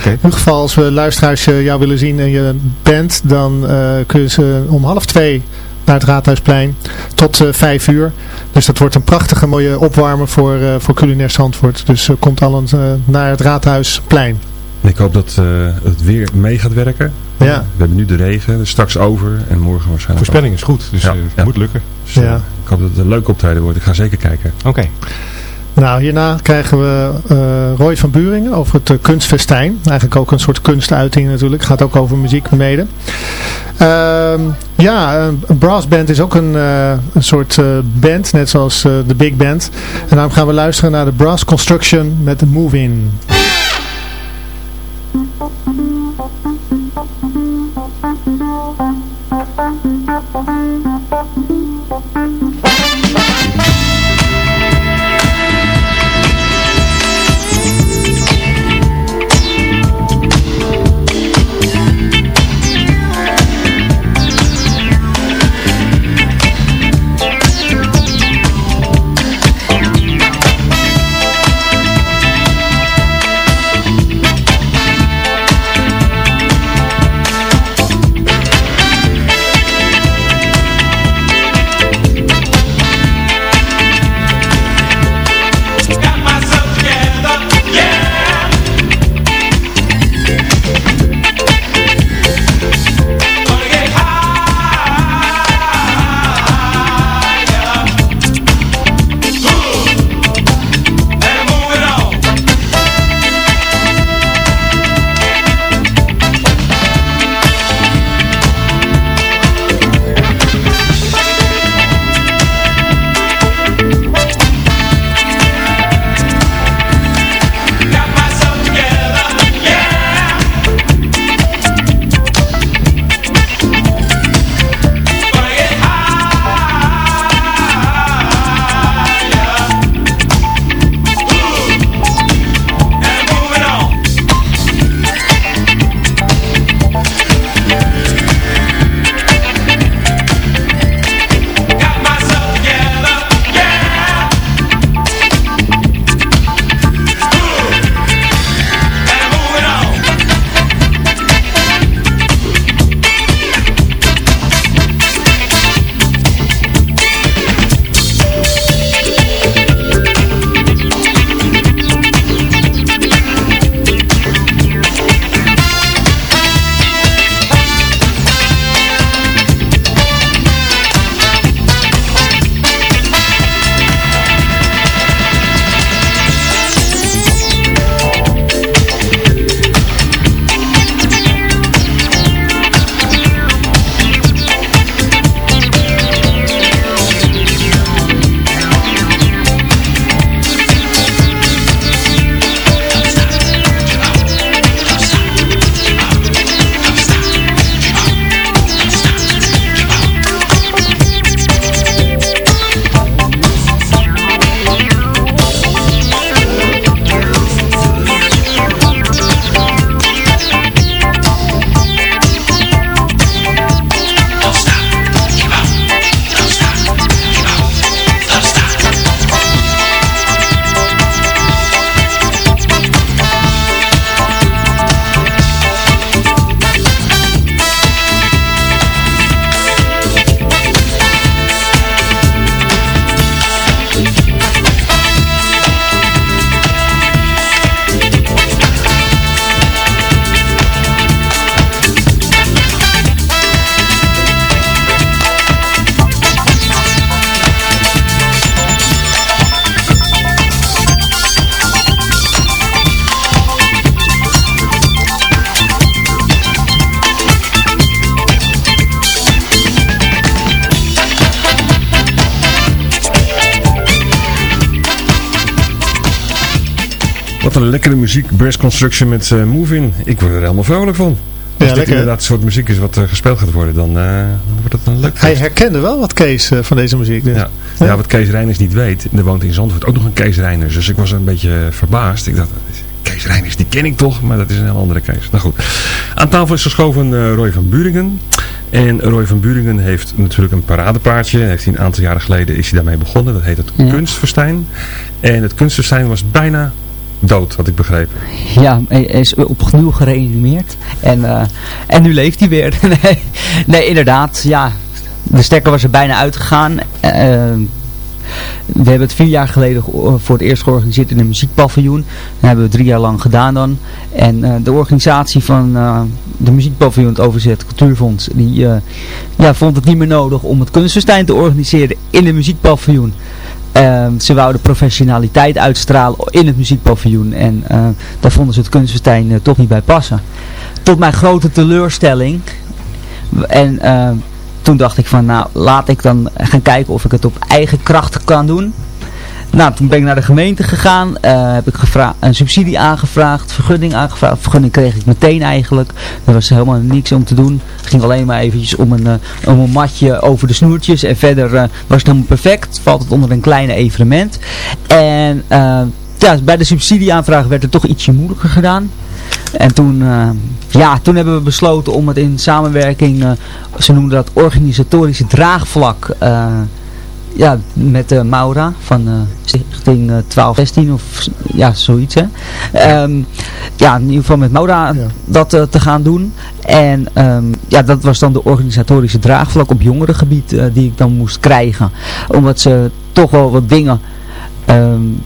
Oké. In ieder geval, als we luisteraars eh, jou willen zien en je bent, dan eh kun je ze om half twee naar het Raadhuisplein tot eh, vijf uur. Dus dat wordt een prachtige mooie opwarmer voor, eh voor culinair Zandvoort. Dus eh, komt allen eh, naar het Raadhuisplein. Ik hoop dat eh, het weer mee gaat werken. Ja. We hebben nu de regen, dus straks over en morgen waarschijnlijk Voorspelling is goed, dus Ja, het ja. moet lukken. Dus, Ja. Ik hoop dat het een leuk optreden wordt. Ik ga zeker kijken. Oké. Nou, hierna krijgen we eh, Roy van Buringen over het eh, kunstfestijn. Eigenlijk ook een soort kunstuiting natuurlijk. Gaat ook over muziek mede. Ehm, ja, een een brassband is ook een, eh, een soort eh, band, net zoals eh, de big band. En daarom gaan we luisteren naar de Brass Construction met de Move Brass Construction met uh, Move In. Ik word er helemaal vrolijk van. Als Ja, dit lekker. inderdaad het soort muziek is wat uh, gespeeld gaat worden, dan, uh, dan wordt het een leuk Hij herkende wel wat Kees uh, van deze muziek. Dus. Ja. ja, wat Kees Reiners niet weet, er woont in Zandvoort ook nog een Kees Reiners. Dus ik was een beetje verbaasd. Ik dacht, Kees Reiners, die ken ik toch, maar dat is een heel andere Kees. Nou goed, aan tafel is geschoven Roy van Buringen. En Roy van Buringen heeft natuurlijk een paradepaardje. Heeft hij een aantal jaren geleden is hij daarmee begonnen. Dat heet het ja. Kunstverstijn. En het Kunstverstijn was bijna dood, had ik begrepen. Ja, hij is opnieuw gereanimeerd. En, uh, en nu leeft hij weer. <laughs> nee, nee, inderdaad. Ja, de stekker was er bijna uitgegaan. Uh, we hebben het vier jaar geleden voor het eerst georganiseerd in een muziekpaviljoen. Dat hebben we drie jaar lang gedaan dan. En uh, de organisatie van uh, de muziekpaviljoen, het Overzet Cultuurfonds, die ja, vond het niet meer nodig om het kunstfestijn te organiseren in de muziekpaviljoen. Ze wouden professionaliteit uitstralen in het muziekpaviljoen. En daar vonden ze het kunstfestijn toch niet bij passen. Tot mijn grote teleurstelling. En toen dacht ik van, nou, laat ik dan gaan kijken of ik het op eigen kracht kan doen. Nou, toen ben ik naar de gemeente gegaan, uh, heb ik een subsidie aangevraagd, vergunning aangevraagd. Vergunning kreeg ik meteen eigenlijk. Er was helemaal niks om te doen. Het ging alleen maar eventjes om een, uh, om een matje over de snoertjes. En verder uh, was het helemaal perfect. Valt het onder een kleine evenement. En ja, bij de subsidieaanvraag werd het toch ietsje moeilijker gedaan. En toen, ja, toen hebben we besloten om het in samenwerking, ze noemden dat organisatorische draagvlak, ja, met de Maura van Stichting 1216 of ja, zoiets. Hè. Um, ja, in ieder geval met Maura ja. dat te gaan doen. En um, ja, dat was dan de organisatorische draagvlak op jongerengebied die ik dan moest krijgen. Omdat ze toch wel wat dingen... Um,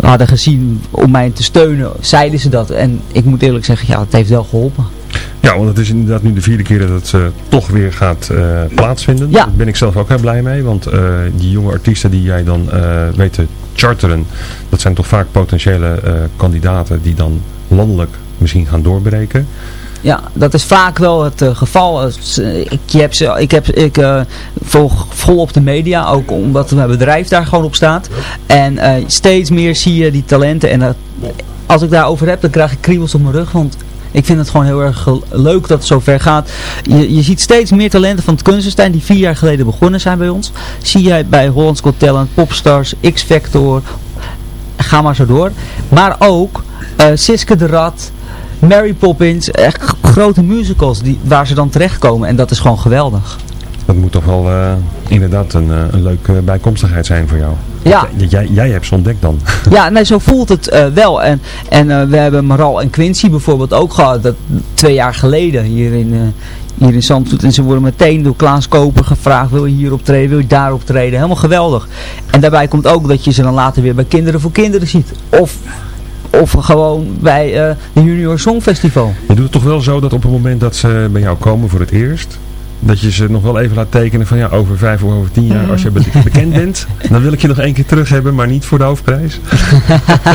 hadden gezien om mij te steunen, zeiden ze dat. En ik moet eerlijk zeggen, ja, het heeft wel geholpen. Ja, want het is inderdaad nu de vierde keer dat het uh, toch weer gaat uh, plaatsvinden. Ja. Daar ben ik zelf ook heel blij mee. Want uh, die jonge artiesten die jij dan weet te charteren, dat zijn toch vaak potentiële kandidaten die dan landelijk misschien gaan doorbreken. Ja, dat is vaak wel het uh, geval. Ik heb, ze, ik, heb, ik uh, volg volop de media, ook omdat mijn bedrijf daar gewoon op staat. En uh, steeds meer zie je die talenten. En als ik daarover heb, dan krijg ik kriebels op mijn rug. Want ik vind het gewoon heel erg leuk dat het zo ver gaat. Je, je ziet steeds meer talenten van het kunstenstein die vier jaar geleden begonnen zijn bij ons. Zie jij bij Hollands Got Talent, Popstars, X-Factor, ga maar zo door. Maar ook Siske de Rad... Mary Poppins, echt grote musicals die, waar ze dan terechtkomen. En dat is gewoon geweldig. Dat moet toch wel uh, inderdaad een, uh, een leuke bijkomstigheid zijn voor jou. Ja. Jij, jij hebt ze ontdekt dan. <laughs> Ja, nee, zo voelt het uh, wel. En, en we hebben Maral en Quincy bijvoorbeeld ook gehad. Dat, twee jaar geleden hier in, hier in Zandvoort. En ze worden meteen door Klaas Koper gevraagd. Wil je hier optreden? Wil je daar optreden? Helemaal geweldig. En daarbij komt ook dat je ze dan later weer bij Kinderen voor Kinderen ziet. Of of gewoon bij uh, de Junior Songfestival. Je doet het toch wel zo dat op het moment dat ze bij jou komen voor het eerst, dat je ze nog wel even laat tekenen van ja, over vijf of over tien jaar, als je bekend bent, dan wil ik je nog één keer terug hebben, maar niet voor de hoofdprijs.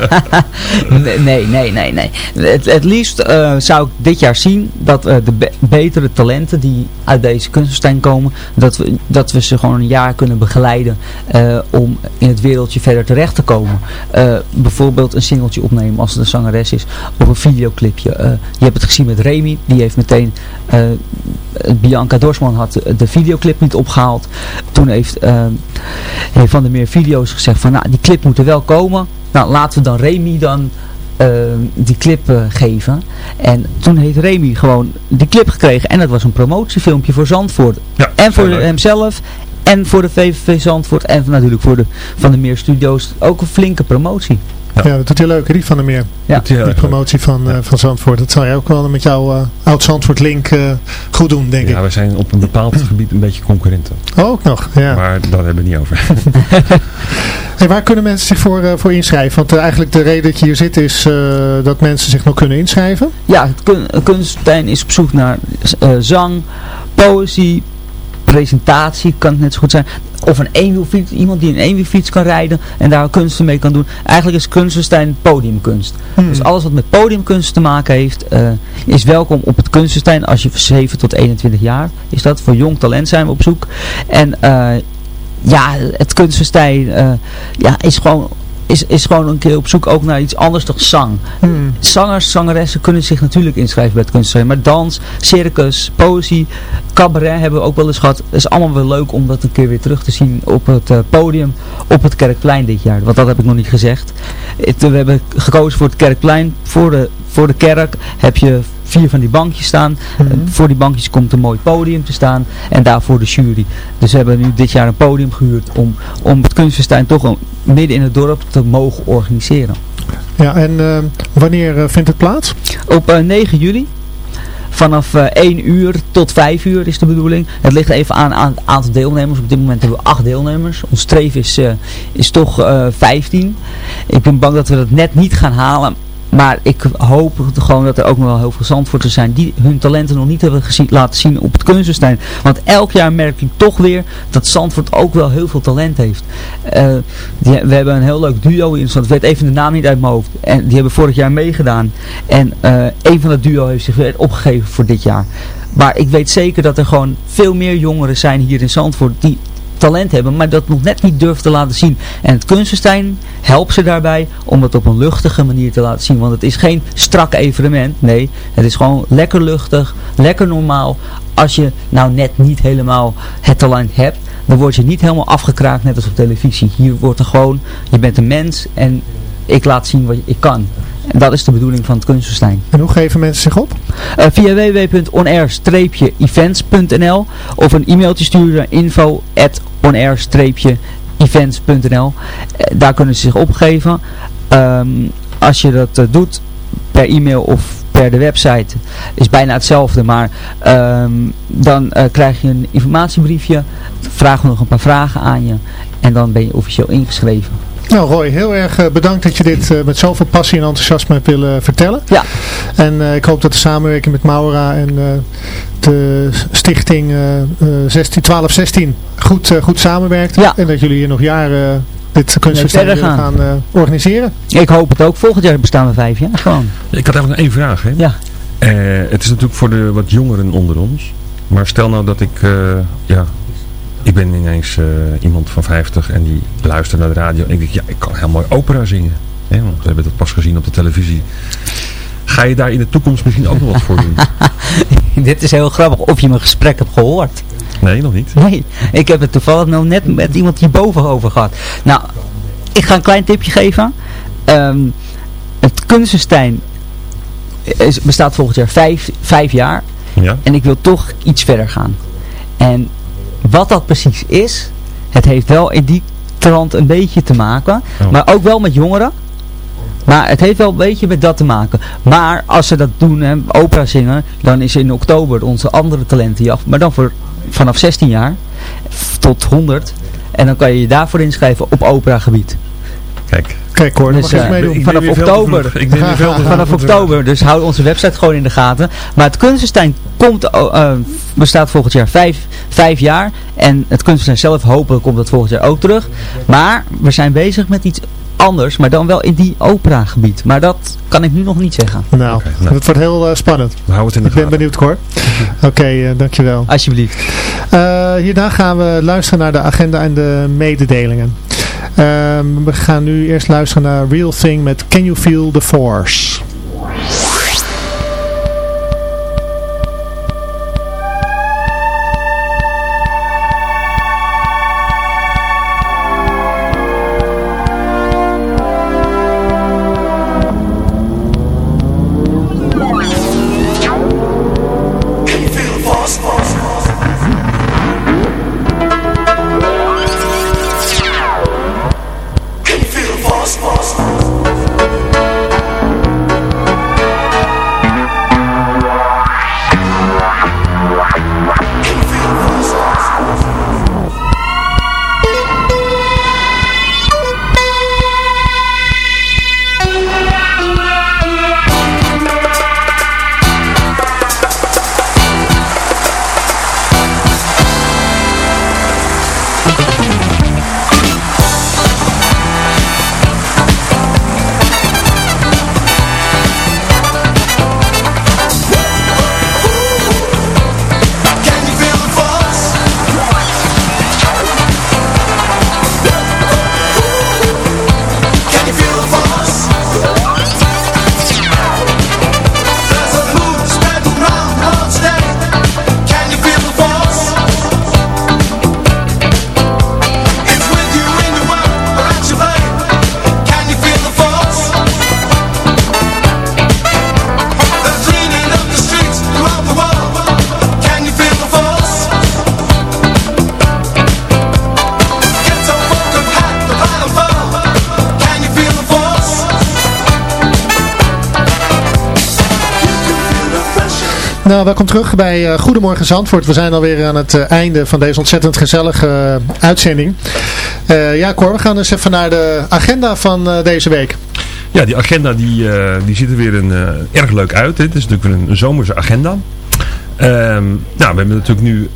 <laughs> nee, nee, nee, nee. Het, het liefst uh, zou ik dit jaar zien dat uh, de be betere talenten die uit deze kunstenstein komen, dat we, dat we ze gewoon een jaar kunnen begeleiden uh, om in het wereldje verder terecht te komen. bijvoorbeeld een singeltje opnemen als het een zangeres is, of een videoclipje. je hebt het gezien met Remy, die heeft meteen Bianca Dorsman had de videoclip niet opgehaald. Toen heeft, uh, heeft Van der Meer Video's gezegd van nou die clip moet er wel komen. Nou laten we dan Remy dan uh, die clip uh, geven. En toen heeft Remy gewoon die clip gekregen. En dat was een promotiefilmpje voor Zandvoort. Ja, en voor hemzelf. En voor de VVV Zandvoort. En natuurlijk voor de Van der Meer Studios. Ook een flinke promotie. Ja. ja, dat doet heel leuk, Rief van der Meer. Ja. Die promotie van, uh, van Zandvoort. Dat zou jij ook wel met jouw uh, oud-Zandvoort-link uh, goed doen, denk ja, ik. we zijn op een bepaald <clears throat> gebied een beetje concurrenten. Oh, ook nog, ja. Maar daar hebben we het niet over. <laughs> hey, waar kunnen mensen zich voor, voor inschrijven? Want eigenlijk de reden dat je hier zit is dat mensen zich nog kunnen inschrijven. Ja, het kun Kunstijn is op zoek naar zang, poëzie, presentatie, kan het net zo goed zijn. Of een eenwielfiets, iemand die een eenwielfiets kan rijden en daar kunsten mee kan doen. Eigenlijk is Kunstenstein podiumkunst. Hmm. Dus alles wat met podiumkunst te maken heeft, uh, is welkom op het Kunstenstein. Als je van 7 tot 21 jaar is dat. Voor jong talent zijn we op zoek. En uh, ja, het Kunstenstein uh, ja, is gewoon is, is gewoon een keer op zoek ook naar iets anders dan zang. Hmm. Zangers, zangeressen kunnen zich natuurlijk inschrijven bij het kunstmuseum. Maar dans, circus, poëzie, cabaret hebben we ook wel eens gehad. Het is allemaal wel leuk om dat een keer weer terug te zien op het eh, podium op het Kerkplein dit jaar. Want dat heb ik nog niet gezegd. Het, we hebben gekozen voor het Kerkplein. Voor de, voor de kerk heb je vier van die bankjes staan. Mhm. Eh, Voor die bankjes komt een mooi podium te staan. En daarvoor de jury. Dus we hebben nu dit jaar een podium gehuurd om, om het kunstfestijn toch een- midden in het dorp te mogen organiseren. Ja, en eh, wanneer eh, vindt het plaats? Op eh, 9 juli. Vanaf eh 1 uur tot 5 uur is de bedoeling. Het ligt even aan, aan het aantal deelnemers. Op dit moment hebben we 8 deelnemers. Ons streef is, eh, is toch eh 15. Ik ben bang dat we dat net niet gaan halen. Maar ik hoop gewoon dat er ook nog wel heel veel Zandvoorters zijn die hun talenten nog niet hebben gezien, laten zien op het kunstenstein. Want elk jaar merk ik toch weer dat Zandvoort ook wel heel veel talent heeft. Eh, we hebben een heel leuk duo in Zandvoort. Ik weet even de naam niet uit mijn hoofd. En die hebben vorig jaar meegedaan. En eh, een van dat duo heeft zich weer opgegeven voor dit jaar. Maar ik weet zeker dat er gewoon veel meer jongeren zijn hier in Zandvoort die talent hebben, maar dat nog net niet durven te laten zien. En het Kunstenstein helpt ze daarbij om het op een luchtige manier te laten zien. Want het is geen strak evenement. Nee, het is gewoon lekker luchtig, lekker normaal. Als je nou net niet helemaal het talent hebt, dan word je niet helemaal afgekraakt net als op televisie. Hier wordt er gewoon, je bent een mens en ik laat zien wat ik kan. En dat is de bedoeling van het Kunstenstein. En hoe geven mensen zich op? Uh, via www.onair-events.nl of een e-mailtje sturen naar info events.nl uh, Daar kunnen ze zich opgeven. Um, als je dat uh, doet per e-mail of per de website is bijna hetzelfde, maar um, dan krijg je een informatiebriefje, vragen we nog een paar vragen aan je en dan ben je officieel ingeschreven. Nou Roy, heel erg uh, bedankt dat je dit uh, met zoveel passie en enthousiasme hebt willen vertellen. Ja. En uh, ik hoop dat de samenwerking met Maura en de stichting 16, 1216 goed, goed samenwerkt. Ja. En dat jullie hier nog jaren dit kunstfestival gaan, gaan organiseren. Ik hoop het ook. Volgend jaar bestaan we vijf jaar gewoon. Ik had eigenlijk nog één vraag. Hè? Ja. het is natuurlijk voor de wat jongeren onder ons. Maar stel nou dat ik ja, ik ben ineens uh, iemand van 50 en die luistert naar de radio. En ik denk, ja, ik kan heel mooi opera zingen. Hè, want we hebben dat pas gezien op de televisie. Ga je daar in de toekomst misschien ook nog wat voor doen? <laughs> Dit is heel grappig. Of je mijn gesprek hebt gehoord. Nee, nog niet. Nee, ik heb het toevallig nou net met iemand hierboven over gehad. Nou, ik ga een klein tipje geven. Um, het Kunstenstein is, bestaat volgend jaar vijf, vijf jaar. Ja. En ik wil toch iets verder gaan. En wat dat precies is, het heeft wel in die trant een beetje te maken. Oh. Maar ook wel met jongeren. Maar het heeft wel een beetje met dat te maken. Maar als ze dat doen, hè, opera zingen, dan is in oktober onze andere talentenjacht. Maar dan voor, vanaf 16 jaar tot 100. En dan kan je je daarvoor inschrijven op operagebied. Kijk. Kijk hoor, dus, uh, vanaf oktober. Ik nu veel <laughs> vanaf oktober. Dus hou onze website gewoon in de gaten. Maar het Kunstenstein komt, uh, bestaat volgend jaar vijf, vijf jaar. En het Kunstenstein zelf hopelijk komt dat volgend jaar ook terug. Maar we zijn bezig met iets anders. Maar dan wel in die operagebied. Maar dat kan ik nu nog niet zeggen. Nou, okay, nou. het wordt heel uh, spannend. We houden het in de ik ben benieuwd hoor. <laughs> Oké, okay, uh, dankjewel. Alsjeblieft. Uh, hierna gaan we luisteren naar de agenda en de mededelingen. Um, we gaan nu eerst luisteren naar Real Thing met Can You Feel the Force? Nou, welkom terug bij eh, Goedemorgen Zandvoort. We zijn alweer aan het eh, einde van deze ontzettend gezellige eh, uitzending. Ja, Cor, we gaan eens even naar de agenda van deze week. Ja, die agenda die, die ziet er weer een, erg leuk uit. Hè. Het is natuurlijk weer een, zomerse agenda. Ehm, nou, we hebben natuurlijk nu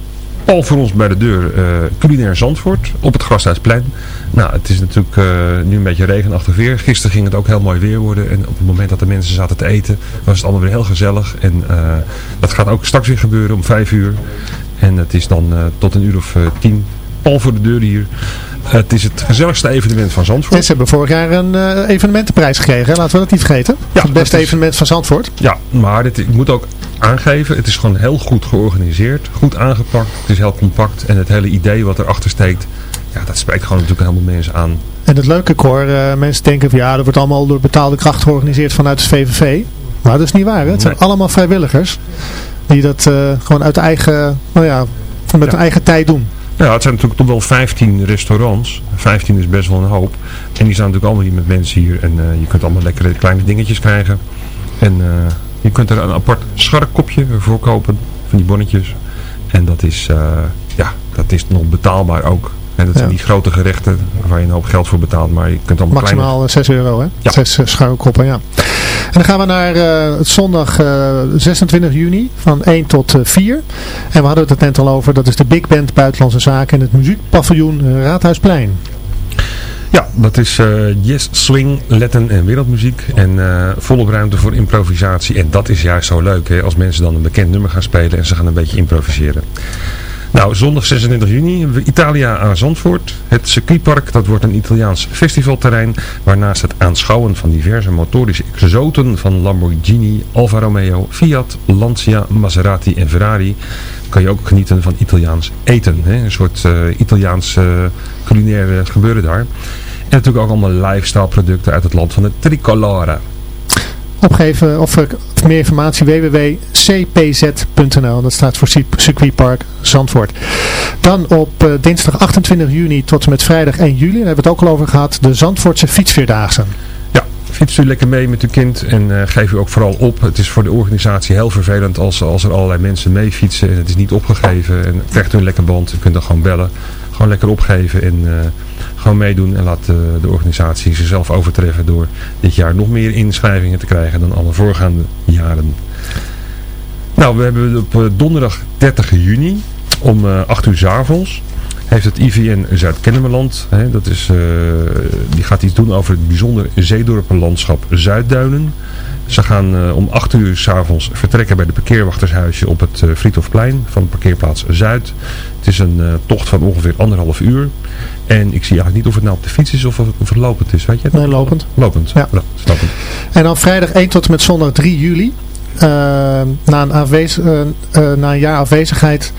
al voor ons bij de deur eh, culinair Zandvoort op het Grashuisplein. Nou, het is natuurlijk eh, nu een beetje regenachtig weer. Gisteren ging het ook heel mooi weer worden. En op het moment dat de mensen zaten te eten, was het allemaal weer heel gezellig. En eh, dat gaat ook straks weer gebeuren om vijf uur. En het is dan tot een uur of tien pal voor de deur hier. het is het gezelligste evenement van Zandvoort. En ze hebben vorig jaar een evenementenprijs gekregen. Laten we dat niet vergeten. Ja, het beste is- evenement van Zandvoort. Ja, maar dit, ik moet ook aangeven, het is gewoon heel goed georganiseerd, goed aangepakt, het is heel compact en het hele idee wat erachter steekt, ja, dat spreekt gewoon natuurlijk helemaal mensen aan. En het leuke, Cor, eh, mensen denken van ja, dat wordt allemaal door betaalde kracht georganiseerd vanuit het VVV. Maar dat is niet waar. Hè? Het zijn allemaal vrijwilligers. Die dat eh, gewoon uit eigen, nou ja, met Ja. hun eigen tijd doen. Ja, het zijn natuurlijk toch wel 15 restaurants, 15 is best wel een hoop, en die staan natuurlijk allemaal hier met mensen hier en eh, je kunt allemaal lekkere kleine dingetjes krijgen. En je kunt er een apart scharrekopje voor kopen, van die bonnetjes. En dat is, eh, ja, dat is nog betaalbaar ook. En dat zijn Ja. die grote gerechten waar je een hoop geld voor betaalt, maar je kunt kleine... Maximaal eh, 6 euro, hè? Ja. 6 scharrelkoppen, ja. En dan gaan we naar eh, het zondag eh, 26 juni van 1 tot eh, 4. En we hadden het net al over, dat is de Big Band Buitenlandse Zaken en het muziekpaviljoen eh, Raadhuisplein. Ja, dat is eh jazz, swing, Latin en wereldmuziek. En eh, volop ruimte voor improvisatie. En dat is juist zo leuk, hè, als mensen dan een bekend nummer gaan spelen en ze gaan een beetje improviseren. Nou, zondag 26 juni hebben we Italia aan Zandvoort. Het circuitpark, dat wordt een Italiaans festivalterrein. Waarnaast het aanschouwen van diverse motorische exoten van Lamborghini, Alfa Romeo, Fiat, Lancia, Maserati en Ferrari. Kan je ook genieten van Italiaans eten. Hè? Een soort eh, Italiaans eh, culinair eh, gebeuren daar. En natuurlijk ook allemaal lifestyle producten uit het land van de Tricolore. Opgeven of eh, meer informatie www.cpz.nl. Dat staat voor Cir- Circuitpark Zandvoort. Dan op eh, dinsdag 28 juni tot en met vrijdag 1 juli. Daar hebben we het ook al over gehad. De Zandvoortse fietsvierdaagse. Ja, fiets u lekker mee met uw kind en eh, geef u ook vooral op. Het is voor de organisatie heel vervelend als, als er allerlei mensen mee fietsen en het is niet opgegeven. En krijgt u een lekker band, u kunt dan gewoon bellen. Gewoon lekker opgeven en gewoon meedoen. En laat eh, de organisatie zichzelf overtreffen door dit jaar nog meer inschrijvingen te krijgen dan alle voorgaande jaren. Nou, we hebben op eh, donderdag 30 juni om eh 8 uur 's avonds heeft het IVN Zuid-Kennemerland. Dat is, eh, die gaat iets doen over het bijzonder zeedorpenlandschap Zuidduinen. Ze gaan eh, om 8 uur s'avonds vertrekken bij de parkeerwachtershuisje op het eh Friedhofplein van parkeerplaats Zuid. Het is een eh, tocht van ongeveer anderhalf uur. En ik zie eigenlijk niet of het nou op de fiets is of, of het lopend is. Weet je? Nee, lopend. Lopend. Ja. Lopend. En dan vrijdag 1 tot en met zondag 3 juli. eh, na, een eh, eh, na een jaar afwezigheid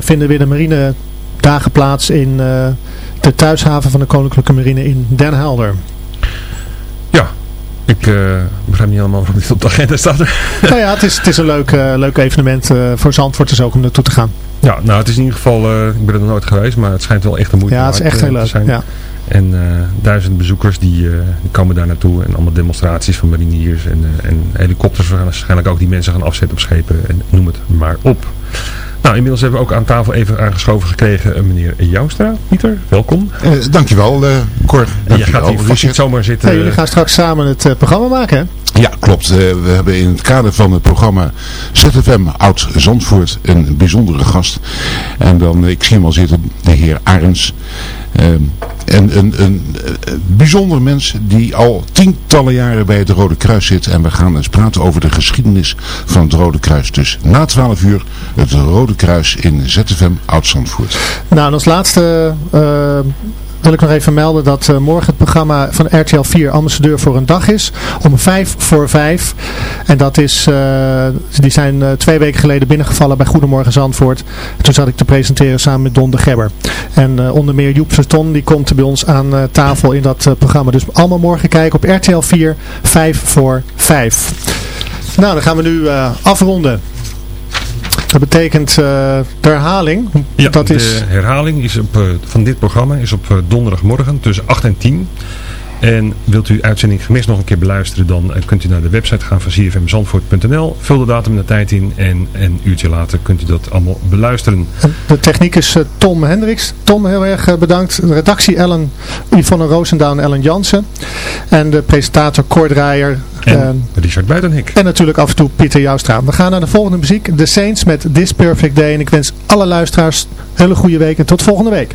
vinden weer de marine dagen plaats in de thuishaven van de Koninklijke Marine in Den Helder. Ja, ik eh, begrijp niet helemaal waarom dit op de agenda staat. <laughs> nou ja, het is, het is een leuk, eh, leuk evenement eh, voor Zandvoorters ook om naartoe te gaan. Ja, nou het is in ieder geval, ik ben er nog nooit geweest, maar het schijnt wel echt een moeite Ja, het is echt heel te leuk. zijn. Ja. En duizend bezoekers die, komen daar naartoe en allemaal demonstraties van mariniers en, en helikopters gaan waarschijnlijk ook die mensen gaan afzetten op schepen en noem het maar op. Nou, inmiddels hebben we ook aan tafel even aangeschoven gekregen eh, meneer Joustra. Pieter, welkom. Eh, dankjewel, eh Cor. En je Dankjewel, gaat hier vast niet zomaar zitten. Hey, jullie gaan straks samen het eh, programma maken, hè? Ja, klopt. Eh, we hebben in het kader van het programma ZFM Oud Zandvoort een bijzondere gast. En dan, eh, ik zie hem al zitten, de heer Arends. Eh, en een, een, bijzonder mens die al tientallen jaren bij het Rode Kruis zit. En we gaan eens praten over de geschiedenis van het Rode Kruis. Dus na 12 uur het Rode Kruis in ZFM Oud Zandvoort. Nou, en als laatste eh, wil ik nog even melden dat eh, morgen het programma van RTL 4 Ambassadeur voor een dag is. Om vijf voor vijf. En dat is, eh, die zijn eh, twee weken geleden binnengevallen bij Goedemorgen Zandvoort. Toen zat ik te presenteren samen met Don de Gebber. En onder meer Joep Verton, die komt bij ons aan tafel in dat programma. Dus allemaal morgen kijken op RTL 4, 5 voor 5. Nou, dan gaan we nu afronden. Dat betekent eh, de herhaling. Ja, dat de is... herhaling is op, eh, van dit programma is op eh, donderdagmorgen tussen 8 en 10. En wilt u uitzending gemist nog een keer beluisteren, dan eh, kunt u naar de website gaan van cfmzandvoort.nl. Vul de datum en de tijd in en een uurtje later kunt u dat allemaal beluisteren. De techniek is eh, Tom Hendricks. Tom, heel erg eh, bedankt. De redactie Ellen, Yvonne Roosendaal en Ellen Jansen. En de presentator Cor Draaier. En Richard Buitenhek. En natuurlijk af en toe Pieter Joustra. We gaan naar de volgende muziek. The Saints met This Perfect Day. En ik wens alle luisteraars een hele goede week en tot volgende week.